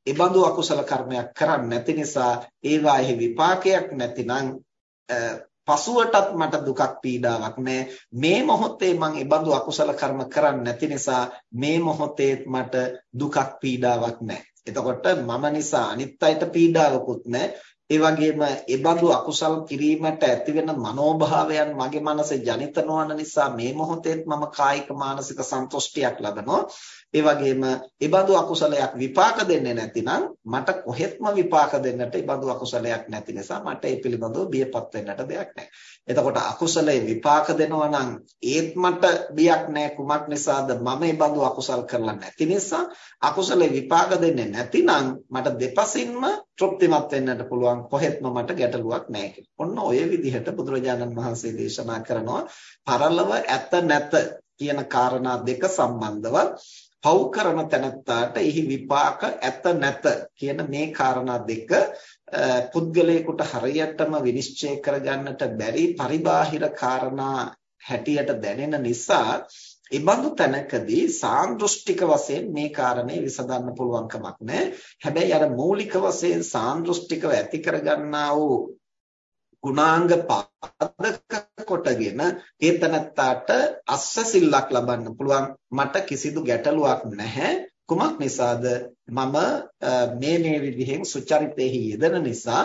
ඒබඳු අකුසල කර්මයක් කරන්නේ නැති නිසා ඒවාෙහි විපාකයක් නැතිනම් පසුවටත් මට දුකක් පීඩාවක් නෑ. මේ මොහොතේ මං ඒබඳු අකුසල කර්ම කරන්නේ නැති නිසා මේ මොහොතේ මට දුකක් පීඩාවක් නෑ. එතකොට මම නිසා අනිත් අයට පීඩාවකුත් නෑ. ඒ වගේම ඒ බඳු අකුසල් කිරීමට ඇතිවෙන මනෝභාවයන් මගේ මනසේ ජනිත නොවන නිසා මේ මොහොතේත් මම කායික මානසික සන්තුෂ්ටියක් ලබනවා. ඒ වගේම ඒ බඳු අකුසලයක් විපාක දෙන්නේ නැතිනම් මට කොහෙත්ම විපාක දෙන්නට ඒ බඳු අකුසලයක් නැති නිසා මට ඒ පිළිබඳව බියපත් වෙන්නට දෙයක් නැහැ එතකොට අකුසලයේ විපාක දෙනවා නම් ඒත් මට බියක් නැහැ කුමක් නිසාද මම ඒ බඳු අකුසල් කරලා නැති නිසා අකුසලයේ විපාක දෙන්නේ නැතිනම් මට දෙපසින්ම තෘප්තිමත් වෙන්නට පුළුවන් කොහෙත්ම මට ගැටලුවක් නැහැ කියලා. ඔන්න ඔය විදිහට බුදුරජාණන් වහන්සේ දේශනා කරනවා පරලව ඇත නැත කියන කාරණා දෙක සම්බන්ධව පව් කරන තැනත්තාට එහි විපාක ඇත නැත කියන මේ කාරණා දෙක පුද්ගලයෙකුට හරියටම විනිශ්චය කරගන්නට බැරි පරිබාහිර කාරණා හැටියට දැනෙන නිසා ඉබඳු තැනකදී සාන්දෘෂ්ටික වශයෙන් මේ කාරණේ විසඳන්න පුළුවන් කමක් නැහැ. හැබැයි අර මූලික වශයෙන් සාන්දෘෂ්ටිකව ඇති කරගන්නා වූ ගුණාංග පාදක කොටගෙන ඒ තනත්තාට අස්සසිල්ලක් ලබන්න පුළුවන්. මට කිසිදු ගැටලුවක් නැහැ. කුමක් නිසාද? මම මේ මේ විදිහෙන් සුචරිතෙහි යෙදෙන නිසා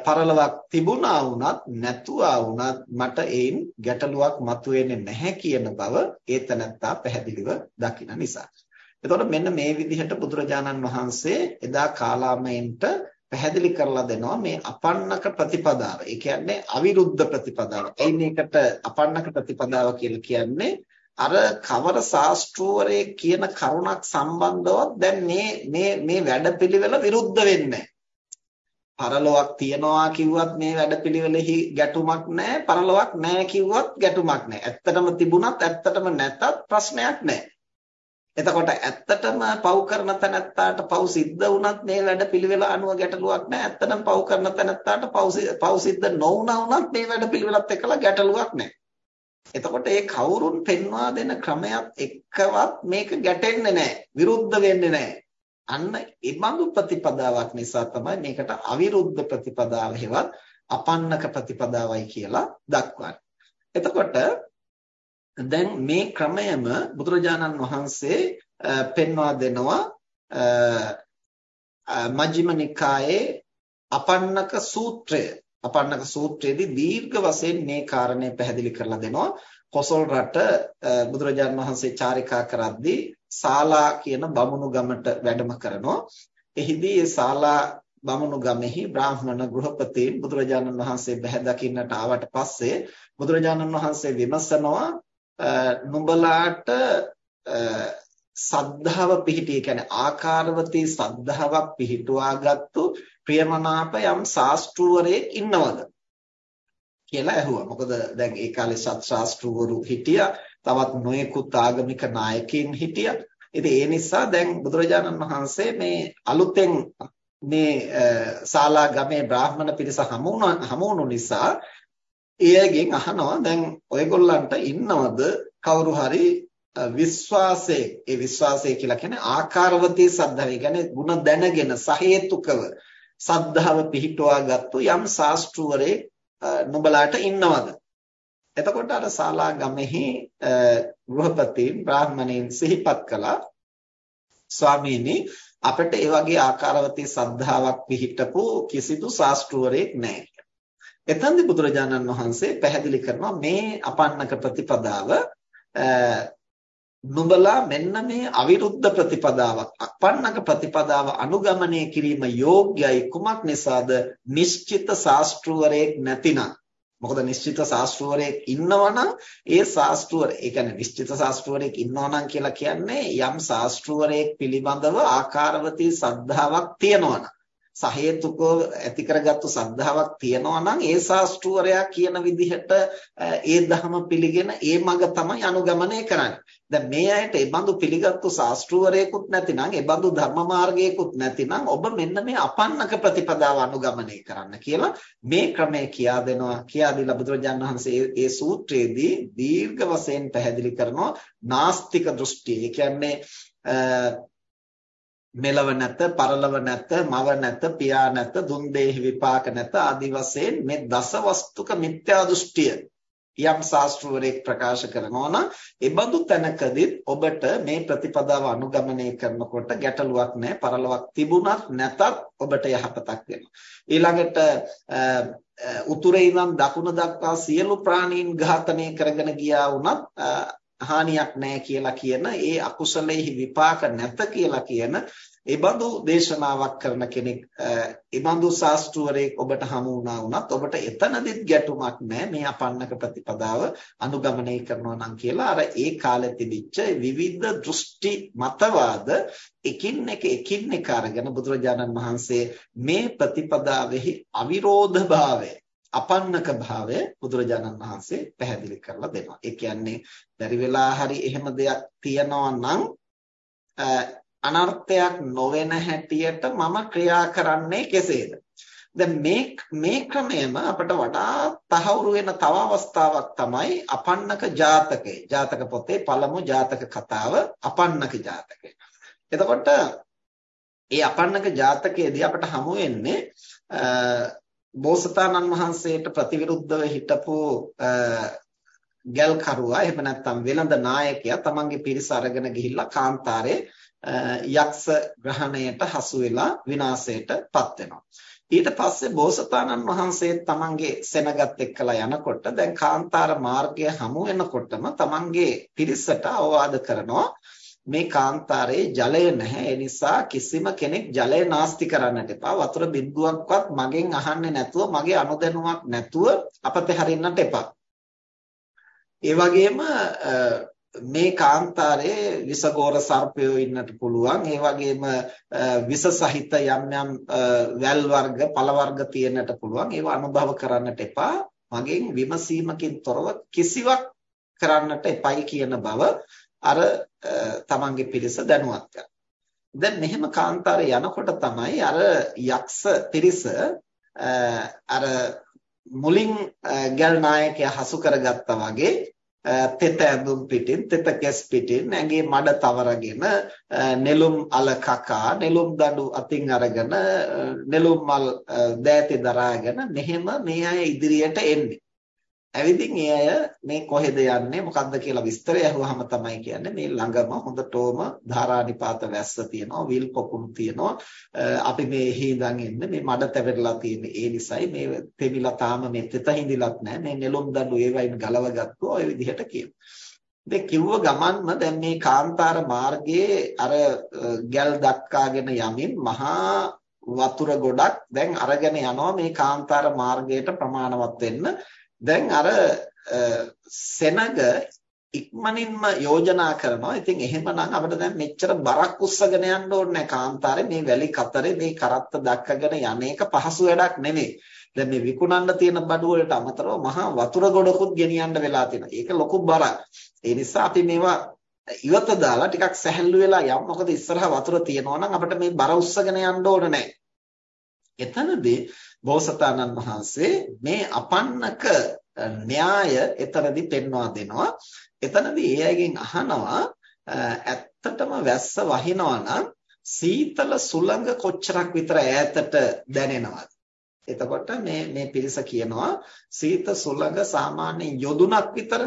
පරලවක් තිබුණා වුණත් නැතුවා වුණත් මට ඒන් ගැටලුවක් මතුවෙන්නේ නැහැ කියන බව ඒ තනත්තා පැහැදිලිව දකින නිසා. එතකොට මෙන්න මේ විදිහට බුදුරජාණන් වහන්සේ එදා කාලාමයෙන්ට පැහැදිලි කරලා දෙනවා මේ අපන්නක ප්‍රතිපදාව. ඒ කියන්නේ අවිරුද්ධ ප්‍රතිපදාව. එයින් එකට අපන්නක ප්‍රතිපදාව කියලා කියන්නේ අර කවර ශාස්ත්‍රූවරේ කියන කරුණක් සම්බන්ධව දැන් මේ මේ මේ වැඩපිළිවෙල විරුද්ධ වෙන්නේ පරලොවක් තියනවා කිව්වත් මේ වැඩපිළිවෙලෙහි ගැටුමක් නැහැ. පරලොවක් නැහැ කිව්වත් ගැටුමක් නැහැ. ඇත්තටම තිබුණත් ඇත්තටම නැතත් ප්‍රශ්නයක් නැහැ. එතකොට ඇත්තටම පව් කරන තැනැත්තාට පව් සිද්ධ වුණත් මේ වැඩ පිළිවෙල අනුව ගැටලුවක් නැහැ. ඇත්තටම පව් කරන තැනැත්තාට පව් සිද්ධ නොවුණා වුණත් මේ වැඩ පිළිවෙලත් එක්කලා ගැටලුවක් නැහැ. එතකොට මේ කවුරුන් පෙන්වා දෙන ක්‍රමයක් එක්කවත් මේක ගැටෙන්නේ නැහැ. විරුද්ධ වෙන්නේ නැහැ. අන්න ඒ බඳු ප්‍රතිපදාවක් නිසා තමයි මේකට අවිරුද්ධ ප්‍රතිපදාව හෙවත් අපන්නක ප්‍රතිපදාවයි කියලා දක්වන්නේ. එතකොට දැන් මේ ක්‍රමයම බුදුරජාණන් වහන්සේ පෙන්වා දෙනවා මජ්ක්‍ධිම නිකායේ අපන්නක සූත්‍රය. අපන්නක සූත්‍රයේදී දීර්ඝ වශයෙන් මේ කාරණේ පැහැදිලි කරලා දෙනවා. කොසල් රට බුදුරජාණන් වහන්සේ චාරිකා කරද්දී ශාලා කියන බමුණු ගමට වැඩම කරනවා. එහිදී ඒ ශාලා බමුණු ගමෙහි බ්‍රාහ්මණ ගෘහපතීන් බුදුරජාණන් වහන්සේ බැහැ දකින්නට ආවට පස්සේ බුදුරජාණන් වහන්සේ විමසනවා නුඹලාට සද්ධාව පිහිටි කියන්නේ ආකාරවතී සද්ධාාවක් පිහිටුවාගත්තු ප්‍රියමනාප යම් ශාස්ත්‍රූවරයෙක් ඉන්නවද කියලා ඇහුවා. මොකද දැන් ඒ කාලේ සත් ශාස්ත්‍රූවරු හිටියා. තවත් නොයෙකුත් ආගමික නායකයින් හිටියා. ඉතින් ඒ නිසා දැන් බුදුරජාණන් වහන්සේ මේ අලුතෙන් මේ ශාලා ගමේ බ්‍රාහ්මණ පිරිස හමු හමු නිසා එයගෙන් අහනවා දැන් ඔයගොල්ලන්ට ඉන්නවද කවුරු හරි විශ්වාසයේ ඒ විශ්වාසය කියලා කියන්නේ ආකාරවතී සද්ධාව. ඒ කියන්නේ ಗುಣ දැනගෙන සහේතුකව සද්ධාව පිහිටුවාගත්තු යම් ශාස්ත්‍රවරේ නුඹලාට ඉන්නවද? එතකොට අර ශාලා ගමෙහි ගෘහපතීන් බ්‍රාහ්මණයින් සිහිපත් කළා ස්වාමීනි අපිට ඒ වගේ ආකාරවතී සද්ධාාවක් පිහිටපු කිසිදු ශාස්ත්‍රවරයෙක් නැහැ. එතෙන්දි බුදුරජාණන් වහන්සේ පැහැදිලි කරනවා මේ අපන්නක ප්‍රතිපදාව නුඹලා මෙන්න මේ අවිරුද්ධ ප්‍රතිපදාවක් අපන්නක ප්‍රතිපදාව අනුගමනය කිරීම යෝග්‍යයි. කුමක් නිසාද? නිශ්චිත ශාස්ත්‍රවරයෙක් නැතිනම්. මොකද නිශ්චිත ශාස්ත්‍රවරයෙක් ඉන්නවනම් ඒ ශාස්ත්‍රවර ඒ කියන්නේ නිශ්චිත ශාස්ත්‍රවරයෙක් ඉන්නවනම් කියලා කියන්නේ යම් ශාස්ත්‍රවරයෙක් පිළිබඳව ආකාරවතී සද්ධාාවක් තියෙනවනම්. සහේතුකව ඇති කරගත්තු සද්ධාාවක් තියෙනවා නම් ඒ ශාස්ත්‍රවරයා කියන විදිහට ඒ ධර්ම පිළිගෙන ඒ මඟ තමයි අනුගමනය කරන්නේ. දැන් මේ අයට ඒ බඳු පිළිගත්තු ශාස්ත්‍රවරයෙකුත් නැතිනම් ඒ බඳු ධර්ම මාර්ගයකුත් නැතිනම් ඔබ මෙන්න මේ අපන්නක ප්‍රතිපදාව අනුගමනය කරන්න කියලා මේ ක්‍රමය කියා දෙනවා. කියා දීලා බුදුරජාණන් වහන්සේ ඒ සූත්‍රයේදී දීර්ඝ වශයෙන් පැහැදිලි කරනවා නාස්තික දෘෂ්ටිය. ඒ කියන්නේ මෙලව නැත පරලව නැත මව නැත පියා නැත දුන් දෙහි විපාක නැත ආදි වශයෙන් මේ දස වස්තුක මිත්‍යා දෘෂ්ටිය යම් ශාස්ත්‍රවරයෙක් ප්‍රකාශ කරනවා නම් ඒ බඳු තැනකදී ඔබට මේ ප්‍රතිපදාව අනුගමනය කරනකොට ගැටලුවක් නැහැ පරලොවක් තිබුණත් නැතත් ඔබට යහපතක් වෙනවා. ඊළඟට උතුරේ ඉඳන් දකුණ දක්වා සියලු ප්‍රාණීන් ඝාතනය කරගෙන ගියා වුණත් හානියක් නැහැ කියලා කියන ඒ අකුසලෙහි විපාක නැත කියලා කියන ඒ බඳු දේශනාවක් කරන කෙනෙක් ඒ බඳු ශාස්ත්‍රවරයෙක් ඔබට හමු වුණා වුණත් ඔබට එතනදිත් ගැටුමක් නැහැ. මේ අපන්නක ප්‍රතිපදාව අනුගමනය කරනවා නම් කියලා අර ඒ කාලේ තිබිච්ච විවිධ දෘෂ්ටි මතවාද එකින් එක එකින් එක අරගෙන බුදුරජාණන් වහන්සේ මේ ප්‍රතිපදාවෙහි අවිරෝධභාවය අපන්නක භාවය බුදුරජාණන් වහන්සේ පැහැදිලි කරලා දෙනවා. ඒ කියන්නේ බැරි වෙලා හරි එහෙම දෙයක් තියනවා නම් අනර්ථයක් නොවන හැටියට මම ක්‍රියා කරන්නේ කෙසේද? දැන් මේ මේ ක්‍රමයම අපිට වඩා තහවුරු වෙන තව අවස්ථාවක් තමයි අපන්නක ජාතකය. ජාතක පොතේ පළමු ජාතක කතාව අපන්නක ජාතකය. එතකොට ඒ අපන්නක ජාතකයේදී අපිට හමු වෙන්නේ බෝසතාණන් වහන්සේට ප්‍රතිවිරුද්ධව හිටපු ගල් කරුවා එහෙම නැත්නම් වෙළඳ නායකයා තමන්ගේ පිරිස අරගෙන ගිහිල්ලා කාන්තාරේ යක්ෂ ග්‍රහණයට හසු වෙලා විනාශයටපත් වෙනවා. ඊට පස්සේ බෝසතාණන් වහන්සේ තමන්ගේ සෙනගත් එක්කලා යනකොට දැන් කාන්තාර මාර්ගය හමු වෙනකොටම තමන්ගේ පිරිසට අවවාද කරනවා මේ කාන්තාරයේ ජලය නැහැ. ඒ නිසා කිසිම කෙනෙක් ජලය නාස්ති කරන්නට එපා. වතුර බිඳුවක්වත් මගෙන් අහන්නේ නැතුව මගේ අනුදැනුමක් නැතුව අපතේ හරින්නට එපා. ඒ වගේම මේ කාන්තාරයේ විසගෝර සර්පයෝ ඉන්නට පුළුවන්. ඒ වගේම විස සහිත යම් යම් වැල් වර්ග පළ වර්ග තියෙන්නට පුළුවන්. ඒවා අනුභව කරන්නට එපා. මගෙන් විමසීමකින් තොරව කිසිවක් කරන්නට එපයි කියන බව අර තමන්ගේ පිරිස දැනුවත් කරනවා. දැන් මෙහෙම කාන්තාරේ යනකොට තමයි අර යක්ෂ පිරිස අර මුලින් ගල් නායකයා හසු කරගත්තා වගේ තෙත ඇඳුම් පිටින් තෙත කැස් පිටින් ඇඟේ මඩ තවරගෙන නෙළුම් අල කකා නෙළුම් දඬු අතින් අරගෙන නෙළුම් මල් දෑතේ දරාගෙන මෙහෙම මේ අය ඉදිරියට එන්නේ ඇවිදින් ඒ අය මේ කොහෙද යන්නේ මොකද්ද කියලා විස්තරය අහුවාම තමයි කියන්නේ මේ ළඟම හොඳටම ධාරානිපාත වැස්ස තියෙනවා විල් පොකුණු තියෙනවා. අපි මේ හේඳන් එන්නේ මේ මඩ තැවෙරලා තියෙන්නේ ඒ නිසායි මේ තෙමිලා තාම මේ තෙත හිඳිලත් නැහැ මේ නෙළුම් දඬු ඒවයින් ගලවගත්තු ඔය විදිහට කියනවා. ඉතින් කිව්ව ගමන්ම දැන් මේ කාන්තාර මාර්ගයේ අර ගැල් දක්කාගෙන යමින් මහා වතුර ගොඩක් දැන් අරගෙන යනවා මේ කාන්තාර මාර්ගයට ප්‍රමාණවත් වෙන්න. දැන් අර සෙනග ඉක්මනින්ම යෝජනා කරනවා. ඉතින් එහෙමනම් අපිට දැන් මෙච්චර බරක් උස්සගෙන යන්න ඕනේ නැහැ කාන්තාරේ මේ වැලි කතරේ මේ කරත්ත දක්කගෙන යන්නේක පහසු වැඩක් නෙමෙයි. දැන් මේ විකුණන්න තියෙන බඩු වලට අමතරව මහා වතුර ගොඩකුත් ගෙනියන්න වෙලා තියෙනවා. ඒක ලොකු බරක්. ඒ නිසා අපි මේවා ඉවත දාලා ටිකක් සැහැල්ලු වෙලා යමු. මොකද ඉස්සරහා වතුර තියෙනවා නම් අපිට මේ බර උස්සගෙන යන්න ඕනේ නැහැ. එතනදී බෝසතාණන් වහන්සේ මේ අපන්නක න්‍යාය එතරම්දි පෙන්වා දෙනවා. එතනදී ඒ අයගෙන් අහනවා ඇත්තටම වැස්ස වහිනවා නම් සීතල සුළඟ කොච්චරක් විතර ඈතට දැනෙනවද? එතකොට මේ මේ පිරිස කියනවා සීත සුළඟ සාමාන්‍යයෙන් යොදුනක් විතර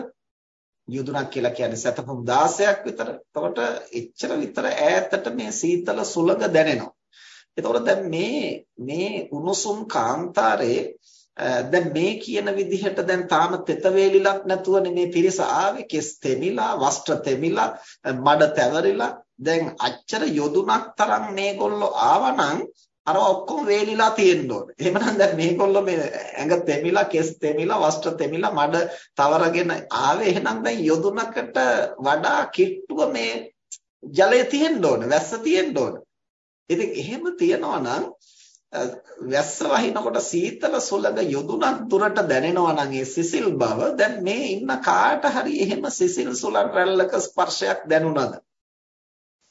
යොදුනක් කියලා කියන්නේ සතපුම් 16ක් විතර. එතකොට එච්චර විතර ඈතට මේ සීතල සුළඟ දැනෙනවා. එතකොට දැන් මේ මේ උණුසුම් කාන්තාරේ දැන් මේ කියන විදිහට දැන් තාම තෙත වේලිලක් නැතුවනේ මේ පිරිස ආවේ කෙස් තෙමිලා වස්ත්‍ර තෙමිලා මඩ තැවරිලා දැන් අච්චර යොදුනක් තරම් මේගොල්ලෝ ආවනම් අර ඔක්කොම වේලිලා තියෙන්න ඕනේ. එහෙමනම් දැන් මේගොල්ලෝ මේ ඇඟ තෙමිලා කෙස් තෙමිලා වස්ත්‍ර තෙමිලා මඩ තවරගෙන ආවේ එහෙනම් දැන් යොදුනකට වඩා කිට්ටුව මේ ජලය තියෙන්න ඕනේ. වැස්ස තියෙන්න ඕනේ. ඉතින් එහෙම තියනවා නම් වැස්ස වහිනකොට සීතල සුළඟ යොදුනක් දුරට දැනෙනවා නම් ඒ සිසිල් බව දැන් මේ ඉන්න කාට හරි එහෙම සිසිල් සුළං රැල්ලක ස්පර්ශයක් දැනුණාද?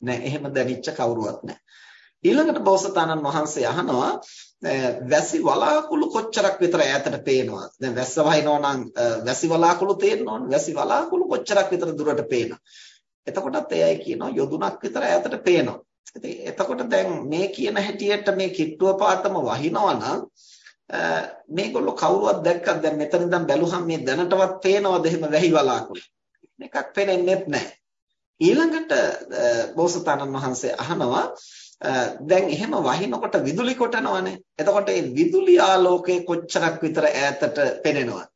නෑ එහෙම දැනිච්ච කවුරුවත් නෑ. ඊළඟට බෝසතාණන් වහන්සේ අහනවා වැසි වලාකුළු කොච්චරක් විතර ඈතට පේනවද දැන් වැස්ස වහිනවා නම් වැසි වලාකුළු තේන්න ඕනේ වැසි වලාකුළු කොච්චරක් විතර දුරට පේනවා? එතකොටත් එයයි කියනවා යොදුනක් විතර ඈතට පේනවා. ඉතින් එතකොට දැන් මේ කියන හැටියට මේ කිට්ටුව පාතම වහිනවා නම් මේගොල්ලෝ කවුරුවත් දැක්කත් දැන් මෙතන ඉඳන් බැලුවහම මේ දැනටවත් පේනවද? එහෙම වැහි වලාකුළු එකක් පේන්නේ නැහැ. ඊළඟට බෝසතාණන් වහන්සේ අහනවා දැන් එහෙම වහිනකොට විදුලි කොටනවනේ. එතකොට මේ විදුලි ආලෝකය කොච්චරක් විතර ඈතට පෙනෙනවද?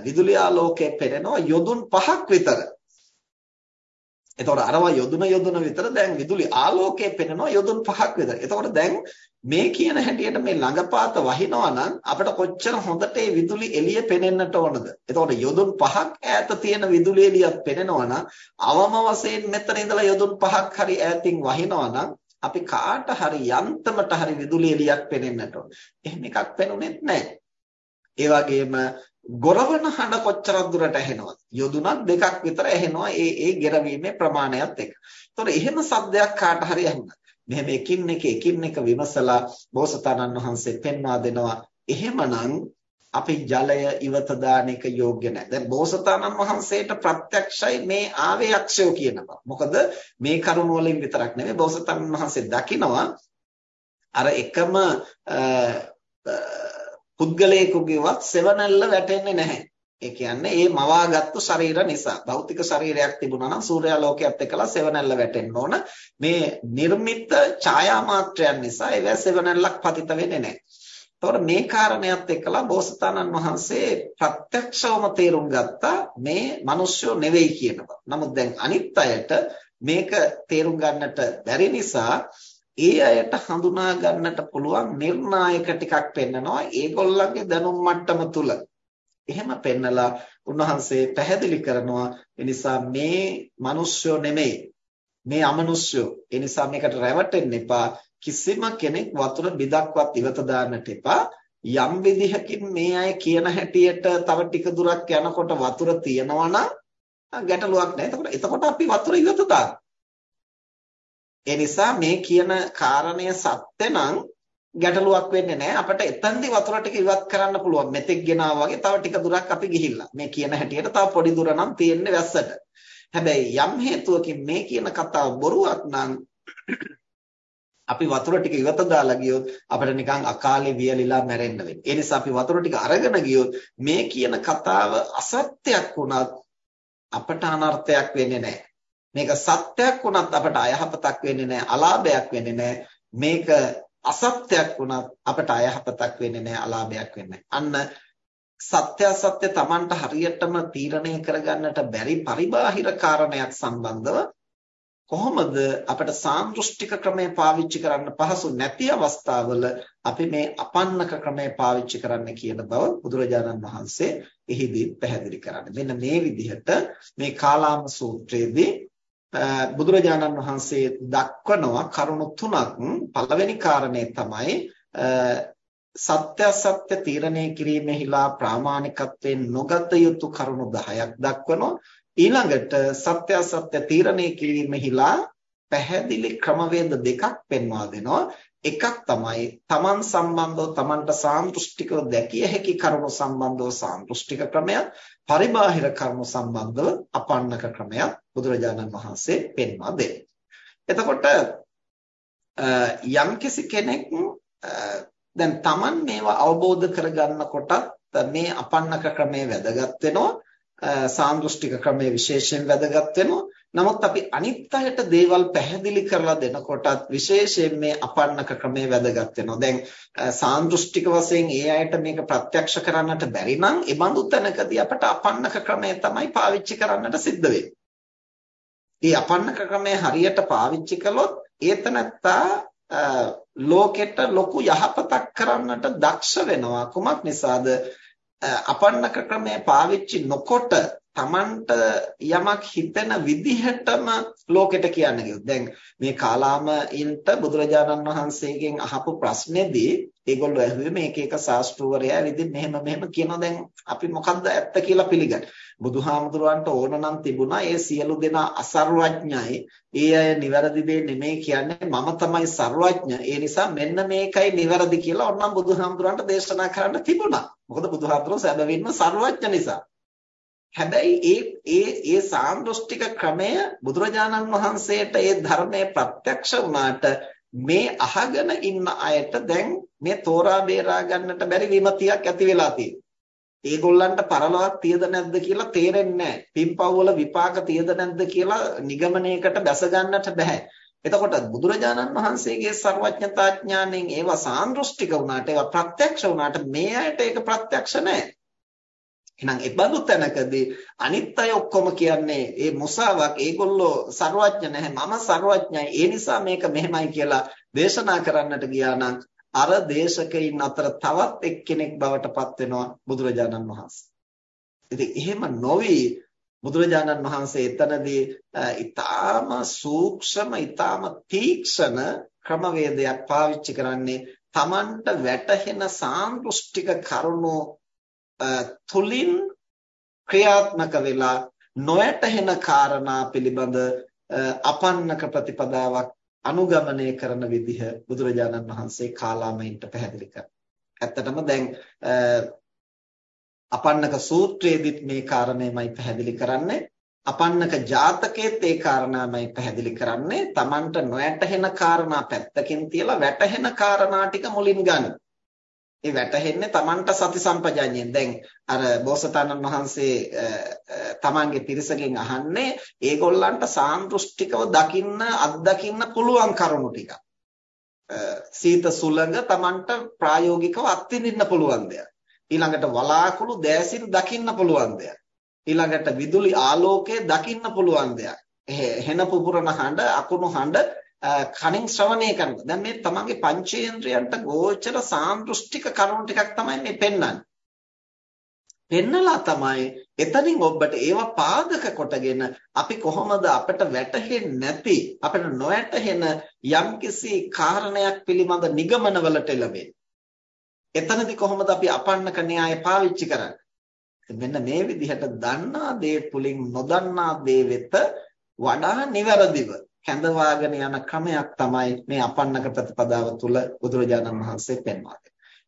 විදුලි ආලෝකය පෙනෙනවා යොදුන් 5ක් විතර. එතකොට අරවා යොදුන යොදුන විතර දැන් විදුලි ආලෝකයේ පෙනෙනවා යොදුන් පහක් විතර. එතකොට දැන් මේ කියන හැටියට මේ ළඟපාත වහිනවා නම් අපිට කොච්චර හොඳට ඒ විදුලි එළිය පෙනෙන්නට ඕනද? එතකොට යොදුන් පහක් ඈත තියෙන විදුලි එළියක් පෙනෙනවා නම් අවම වශයෙන් මෙතන ඉඳලා යොදුන් පහක් හරි ඈතින් වහිනවා නම් අපි කාට හරි යන්තමට හරි විදුලි එළියක් පෙනෙන්නට ඕන. එහෙම එකක් පෙනුනේත් නැහැ. ඒ වගේම ගොරවන හඬ කොච්චරක් දුරට ඇහෙනවද? යොදුනක් දෙකක් විතර ඇහෙනවා ඒ ඒ ගෙරවීමේ ප්‍රමාණයත් එක්ක. ඒතකොට එහෙම සද්දයක් කාට හරි ඇහුණා. මෙහෙම එකින් එක එකින් එක විමසලා බෝසතාණන් වහන්සේ පෙන්වා දෙනවා. එහෙමනම් අපි ජලය ඉවත දාන එක යෝග්‍ය නැහැ. දැන් බෝසතාණන් වහන්සේට ප්‍රත්‍යක්ෂයි මේ ආවේ අක්ෂයෝ කියනවා. මොකද මේ කරුණ වලින් විතරක් නෙමෙයි බෝසතාණන් වහන්සේ දකිනවා අර එකම පුද්ගලයෙකුගේවත් සෙවණැල්ල වැටෙන්නේ නැහැ. ඒ කියන්නේ ඒ මවාගත්තු ශරීර නිසා භෞතික ශරීරයක් තිබුණා නම් සූර්යාලෝකයත් එක්කලා සෙවණැල්ල වැටෙන්න ඕන. මේ නිර්මිත ඡායා මාත්‍රයන් නිසා ඒවැ සෙවණැල්ලක් පතිත වෙන්නේ නැහැ. එතකොට මේ කාරණයක් එක්කලා බෝසතාණන් වහන්සේ ප්‍රත්‍යක්ෂවම තේරුම් ගත්තා මේ මිනිස්සු නෙවෙයි කියනවා. නමුත් දැන් අනිත් අයට මේක තේරුම් ගන්නට බැරි නිසා ඒ අයට හඳුනා ගන්නට පුළුවන් නිර්ණායක ටිකක් පෙන්නනවා ඒගොල්ලන්ගේ දැනුම් මට්ටම තුල. එහෙම පෙන්නලා උන්වහන්සේ පැහැදිලි කරනවා ඒ නිසා මේ මිනිස්සු නෙමෙයි මේ අමනුෂ්‍යෝ ඒ නිසා මේකට රැවටෙන්න එපා කිසිම කෙනෙක් වතුර බිදක්වත් ඉවත දාන්නට එපා යම් විදිහකින් මේ අය කියන හැටියට තව ටික දුරක් යනකොට වතුර තියනවා නම් ගැටලුවක් නැහැ. එතකොට එතකොට අපි වතුර ඉවත දානවා. ඒ නිසා මේ කියන කාරණය සත්‍ය නම් ගැටලුවක් වෙන්නේ නැහැ. අපිට එතනදී වතුර ටික ඉවත් කරන්න පුළුවන්. මෙතෙක් ගෙනාවා වගේ තව ටික දුරක් අපි ගිහිල්ලා. මේ කියන හැටියට තව පොඩි දුර නම් තියෙන්නේ වැස්සට. හැබැයි යම් හේතුවකින් මේ කියන කතාව බොරුවක් නම් අපි වතුර ටික ඉවත දාලා ගියොත් අපිට නිකන් අකාලේ වියලිලා මැරෙන්න වෙන්නේ. ඒ නිසා අපි වතුර ටික අරගෙන ගියොත් මේ කියන කතාව අසත්‍යයක් වුණත් අපට අනර්ථයක් වෙන්නේ නැහැ. මේක සත්‍යයක් වුණත් අපට අයහපතක් වෙන්නේ නැහැ, අලාභයක් වෙන්නේ නැහැ. මේක අසත්‍යයක් වුණත් අපට අයහපතක් වෙන්නේ නැහැ, අලාභයක් වෙන්නේ අන්න සත්‍ය සත්‍ය Tamanට හරියටම තීරණය කරගන්නට බැරි පරිබාහිර කාරණයක් සම්බන්ධව කොහොමද අපිට සාන්දෘෂ්ටික ක්‍රමය පාවිච්චි කරන්න පහසු නැති අවස්ථාවල අපි මේ අපන්නක ක්‍රමය පාවිච්චි කරන්න කියන බව බුදුරජාණන් වහන්සේ එහිදී පැහැදිලි කරන්නේ. මෙන්න මේ විදිහට මේ කාලාම සූත්‍රයේදී බුදුරජාණන් වහන්සේ දක්වනවා කරුණු තුනක්. පළවෙනි කාරණේ තමයි සත්‍ය සත්‍ය තීරණය කිරීමෙහිලා ප්‍රාමාණිකත්වයෙන් නොගත යුතු කරුණු 10ක් දක්වනවා. ඊළඟට සත්‍ය සත්‍ය තීරණය කිරීමෙහිලා පැහැදිලි ක්‍රමවේද දෙකක් පෙන්වා දෙනවා. එකක් තමයි තමන් සම්බන්ධව තමන්ට සාන්දෘෂ්ටිකව දැකිය හැකි කරුණු සම්බන්ධව සාන්දෘෂ්ටික ක්‍රමයක් පරිබාහිර කරුණු සම්බන්ධව අපන්නක ක්‍රමයක් බුදුරජාණන් වහන්සේ පෙන්වා දෙනවා. එතකොට යම්කිසි කෙනෙක් දැන් තමන් මේවා අවබෝධ කරගන්නකොටත් මේ අපන්නක ක්‍රමය වැදගත් වෙනවා සාන්දෘෂ්ටික ක්‍රමයේ විශේෂයෙන් වැදගත් වෙනවා. නමුත් අපි අනිත් අයට දේවල් පැහැදිලි කරලා දෙනකොටත් විශේෂයෙන් මේ අපන්නක ක්‍රමයේ වැදගත් වෙනවා. දැන් සාන්දෘෂ්ටික වශයෙන් ඒ අයට මේක ප්‍රත්‍යක්ෂ කරන්නට බැරි නම් ඒ බඳු තැනකදී අපට අපන්නක ක්‍රමය තමයි පාවිච්චි කරන්නට සිද්ධ වෙන්නේ. මේ අපන්නක ක්‍රමය හරියට පාවිච්චි කළොත් ඒතනත්තා ලෝකෙට ලොකු යහපතක් කරන්නට දක්ෂ වෙනවා. කුමක් නිසාද? අපන්නක ක්‍රමය පාවිච්චි නොකොට Tamanට යමක් හිතෙන විදිහටම ලෝකෙට කියන්න කිව්වොත් දැන් මේ කාලාමයින්ට බුදුරජාණන් වහන්සේගෙන් අහපු ප්‍රශ්නේදී ඒගොල්ලෝ ඇහුවේ මේක එක ශාස්ත්‍රවරයා විදිහ මෙහෙම මෙහෙම කියනවා. දැන් අපි මොකද්ද ඇත්ත කියලා පිළිගන්නේ. බුදුහාමුදුරන්ට ඕන නම් තිබුණා ඒ සියලු දෙනා අසර්වඥයි. ඒ අය නිවැරදි දේ නෙමෙයි කියන්නේ මම තමයි සර්වඥ. ඒ නිසා මෙන්න මේකයි නිවැරදි කියලා ඕනනම් බුදුහාමුදුරන්ට දේශනා කරන්න තිබුණා. මොකද බුදුහාමුදුරෝ සැබවින්ම සර්වඥ නිසා. හැබැයි ඒ ඒ ඒ සාන්දෘෂ්ටික ක්‍රමය බුදුරජාණන් වහන්සේට ඒ ධර්මයේ ප්‍රත්‍යක්ෂ වුණාට මේ අහගෙන ඉන්න අයට දැන් මේ තෝරා බේරා ගන්නට බැරි විමතියක් ඇති වෙලා තියෙනවා. ඒගොල්ලන්ට පරලොවක් තියද නැද්ද කියලා තේරෙන්නේ නැහැ. පින්පව් වල විපාක තියද නැද්ද කියලා නිගමනයකට බැස ගන්නට බෑ. එතකොට බුදුරජාණන් වහන්සේගේ ਸਰවඥතා ඥාණයෙන් ඒවා සාන්දෘෂ්ටික වුණාට ඒවා ප්‍රත්‍යක්ෂ වුණාට මේ අයට ඒක ප්‍රත්‍යක්ෂ නැහැ. එහෙනම් ඒ බඳු තැනකදී අනිත් අය ඔක්කොම කියන්නේ මේ මොසාවක් ඒගොල්ලෝ ਸਰවඥ නැහැ මම ਸਰවඥයි ඒ නිසා මේක මෙහෙමයි කියලා දේශනා කරන්නට ගියා නම් අර දේශකයින් අතර තවත් එක්කෙනෙක් බවට පත් වෙනවා බුදුරජාණන් වහන්සේ. ඉතින් එහෙම නොවි බුදුරජාණන් වහන්සේ එතනදී ඊටාම සූක්ෂම ඊටාම තීක්ෂණ ක්‍රමවේදයක් පාවිච්චි කරන්නේ Tamanට වැටහෙන සාන්දෘෂ්ටික කරුණෝ තුලින් ක්‍රියාත්මක වෙලා නොයැටහෙන කාරණා පිළිබඳ අපන්නක ප්‍රතිපදාවක් අනුගමනය කරන විදිහ බුදුරජාණන් වහන්සේ කාලාමයින්ට පැහැදිලි කරනවා. ඇත්තටම දැන් අපන්නක සූත්‍රයේදීත් මේ කාරණේමයි පැහැදිලි කරන්නේ. අපන්නක ජාතකයේත් ඒ කාරණාමයි පැහැදිලි කරන්නේ. Tamanට නොයැටහෙන කාරණා පැත්තකින් තියලා වැටහෙන කාරණා ටික මුලින් ගන්න. ඒ වැටහෙන්නේ Tamanට සති සම්පජඤ්ඤයෙන්. දැන් අර බෝසතාණන් වහන්සේ Tamanගේ පිරිසගෙන් අහන්නේ ඒගොල්ලන්ට සාන්දෘෂ්ටිකව දකින්න අත්දකින්න පුළුවන් කරුණු ටික. සීත සුළඟ Tamanට ප්‍රායෝගිකව අත්විඳින්න පුළුවන් දෙයක්. ඊළඟට වලාකුළු දෑසින් දකින්න පුළුවන් දෙයක්. ඊළඟට විදුලි ආලෝකය දකින්න පුළුවන් දෙයක්. හෙන පුපුරන හඬ අකුණු හඬ කණින් ශ්‍රවණය කරනවා. දැන් මේ තමන්ගේ පංචේන්ද්‍රයන්ට ගෝචර සාන්දෘෂ්ටික කරුණු ටිකක් තමයි මේ පෙන්වන්නේ. පෙන්නලා තමයි එතනින් ඔබට ඒවා පාදක කොටගෙන අපි කොහොමද අපිට වැටහෙන්නේ නැති අපිට නොවැටහෙන යම්කිසි කාරණයක් පිළිබඳ නිගමනවලට එළවෙන්නේ. එතනදී කොහොමද අපි අපන්නක න්‍යාය පාවිච්චි කරන්නේ? මෙන්න මේ විදිහට දන්නා දේ තුලින් නොදන්නා දේ වෙත වඩා නිවැරදිව කැඳවාගෙන යන ක්‍රමයක් තමයි මේ අපන්නක ප්‍රතිපදාව තුළ බුදුරජාණන් වහන්සේ පෙන්වා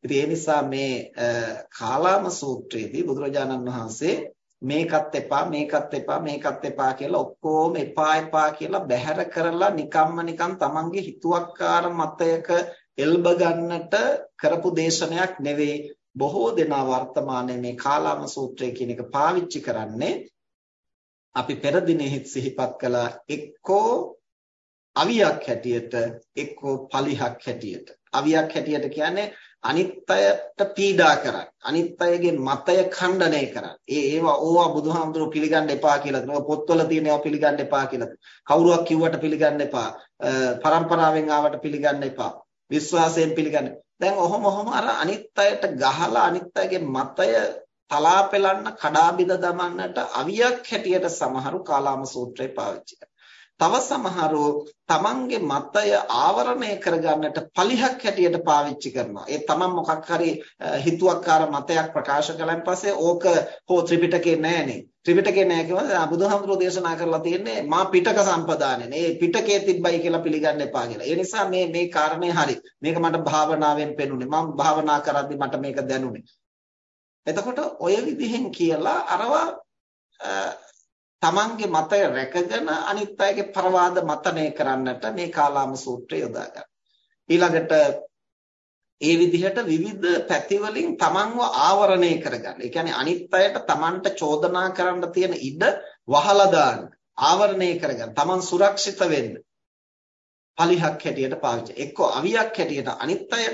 ඉතින් ඒ නිසා මේ කාලාම සූත්‍රයේදී බුදුරජාණන් වහන්සේ මේකත් එපා මේකත් එපා මේකත් එපා කියලා ඔක්කොම එපා එපා කියලා බැහැර කරලා නිකම්ම නිකම් තමන්ගේ හිතුවක්කාර මතයක එල්බ ගන්නට කරපු දේශනයක් නෙවෙයි. බොහෝ දෙනා වර්තමානයේ මේ කාලාම සූත්‍රය කියන එක පාවිච්චි කරන්නේ අපි පෙර දිනෙහිත් සිහිපත් කළා එක්කෝ අවියක් හැටියට එක්කෝ පලිහක් හැටියට අවියක් හැටියට කියන්නේ අනිත් අයට පීඩා කරන්න. අනිත් අයගේ මතය ඛණ්ඩනය කරන්න. ඒ ඒවා ඕවා බුදුහාමුදුරුවෝ පිළිගන්න එපා කියලා තියෙනවා. පොත්වල තියෙන ඒවා පිළිගන්න එපා කියලා. කවුරුවක් කිව්වට පිළිගන්න එපා. පරම්පරාවෙන් ආවට පිළිගන්න එපා. විශ්වාසයෙන් පිළිගන්න. දැන් ඔහොම ඔහොම අර අනිත් අයට ගහලා අනිත් අයගේ මතය තලා පෙලන්න කඩා බිඳ දමන්නට අවියක් හැටියට සමහරු කාලාම සූත්‍රය පාවිච්චි කරනවා. තව සමහරෝ තමන්ගේ මතය ආවරණය කරගන්නට පලිහක් හැටියට පාවිච්චි කරනවා. ඒ තමන් මොකක් හරි හිතුවක්කාර මතයක් ප්‍රකාශ කළාන් පස්සේ ඕක හෝ ත්‍රිපිටකේ නෑනේ. ත්‍රිපිටකේ නෑ කියනවා බුදුහාමුදුරෝ දේශනා කරලා තියෙන්නේ මා පිටක සම්පදානේ. මේ පිටකේ තිබ්බයි කියලා පිළිගන්න එපා කියලා. ඒ නිසා මේ මේ කාරණේ හරි. මේක මට භාවනාවෙන් පෙනුනේ. මම භාවනා කරද්දි මට මේක දැනුනේ. එතකොට ඔය විදිහෙන් කියලා අරවා තමන්ගේ මතය රැකගෙන අනිත් අයගේ ප්‍රවාද මතනය කරන්නට මේ කාලාම සූත්‍රය යොදා ගන්න. ඊළඟට ඒ විදිහට විවිධ පැතිවලින් තමන්ව ආවරණය කරගන්න. ඒ කියන්නේ අනිත් අයට තමන්ට චෝදනා කරන්න තියෙන ඉඩ වහලා දාන්න. ආවරණය කරගන්න. තමන් සුරක්ෂිත වෙන්න. පලිහක් හැටියට පාවිච්චි. එක්ක අවියක් හැටියට අනිත් අය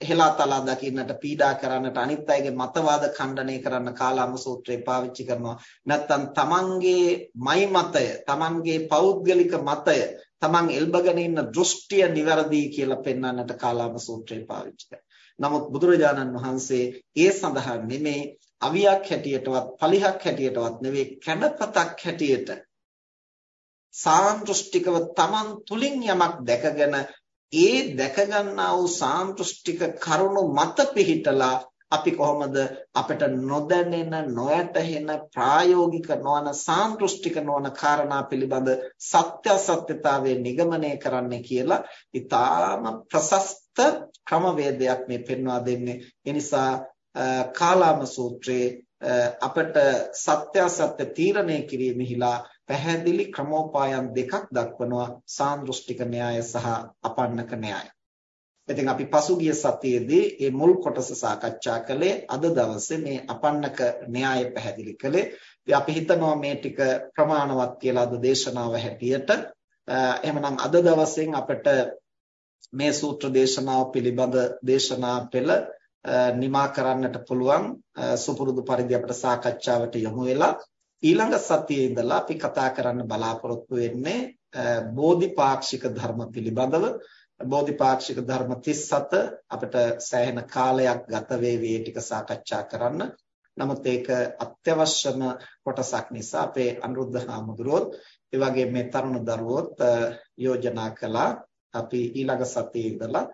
හෙලා තලා දකින්නට පීඩා කරන්නට අනිත් අයගේ මතවාද ඛණ්ඩනය කරන්න කාලාම සූත්‍රය පාවිච්චි කරනවා. නැත්නම් තමන්ගේ මයි මතය තමන්ගේ පෞද්ගලික මතය තමන් එල්බගෙන ඉන්න දෘෂ්ටිය નિවරදී කියලා පෙන්වන්නට කාලාම සූත්‍රය පාවිච්චි නමුත් බුදුරජාණන් වහන්සේ ඒ සඳහා නෙමේ අවියක් හැටියටවත් පලිහක් හැටියටවත් නෙවෙයි කැඩපතක් හැටියට සාන්දෘෂ්ටිකව තමන් තුලින් යමක් දැකගෙන ඒ දැක ගන්නා වූ සාන්දෘෂ්ටික කරුණු මත පිහිටලා අපි කොහොමද අපිට නොදැනෙන නොයැටහෙන ප්‍රායෝගික නොවන සාන්දෘෂ්ටික නොවන කාරණා පිළිබඳ සත්‍ය සත්‍යතාවයේ නිගමනය කරන්නේ කියලා ඊටාම ප්‍රශස්ත ක්‍රමවේදයක් මේ පෙන්වා දෙන්නේ. ඒ නිසා කාලාම සූත්‍රයේ අපට සත්‍ය සත්‍ය තීරණය කිරීමෙහිලා පැහැදිලි ක්‍රමෝපායන් දෙකක් දක්වනවා සාන්දෘෂ්ටික න්‍යාය සහ අපන්නක න්‍යාය. ඉතින් අපි පසුගිය සතියේදී මේ මුල් කොටස සාකච්ඡා කළේ අද දවසේ මේ අපන්නක න්‍යාය පැහැදිලි කළේ. ඉතින් අපි හිතනවා මේ ටික ප්‍රමාණවත් කියලා අද දේශනාව හැටියට. එහෙමනම් අද දවසෙන් අපිට මේ සූත්‍ර දේශනාව පිළිබඳ දේශනා පෙළ නිමා කරන්නට පුළුවන් සුපුරුදු පරිදි අපිට සාකච්ඡාවට යොමු වෙලා ඊළඟ සතියේ ඉඳලා අපි කතා කරන්න බලාපොරොත්තු වෙන්නේ බෝධිපාක්ෂික ධර්ම පිළිබඳව බෝධිපාක්ෂික ධර්ම 37 අපිට සෑහෙන කාලයක් ගත වේවි ටික සාකච්ඡා කරන්න. නමුත් ඒක අත්‍යවශ්‍යම කොටසක් නිසා අපේ අනුරුද්ධ හාමුදුරුවෝ ඒ වගේ මේ තරුණ දරුවෝත් යෝජනා කළා අපි ඊළඟ සතියේ ඉඳලා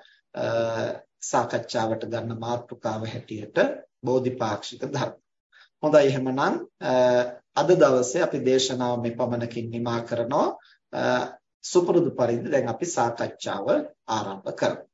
සාකච්ඡාවට ගන්න මාතෘකාව හැටියට බෝධිපාක්ෂික ධර්ම. හොඳයි එහෙමනම් අද දවසේ අපි දේශනාව මේ පමණකින් නිමා කරනවා. සුපුරුදු පරිදි දැන් අපි සාකච්ඡාව ආරම්භ කරමු.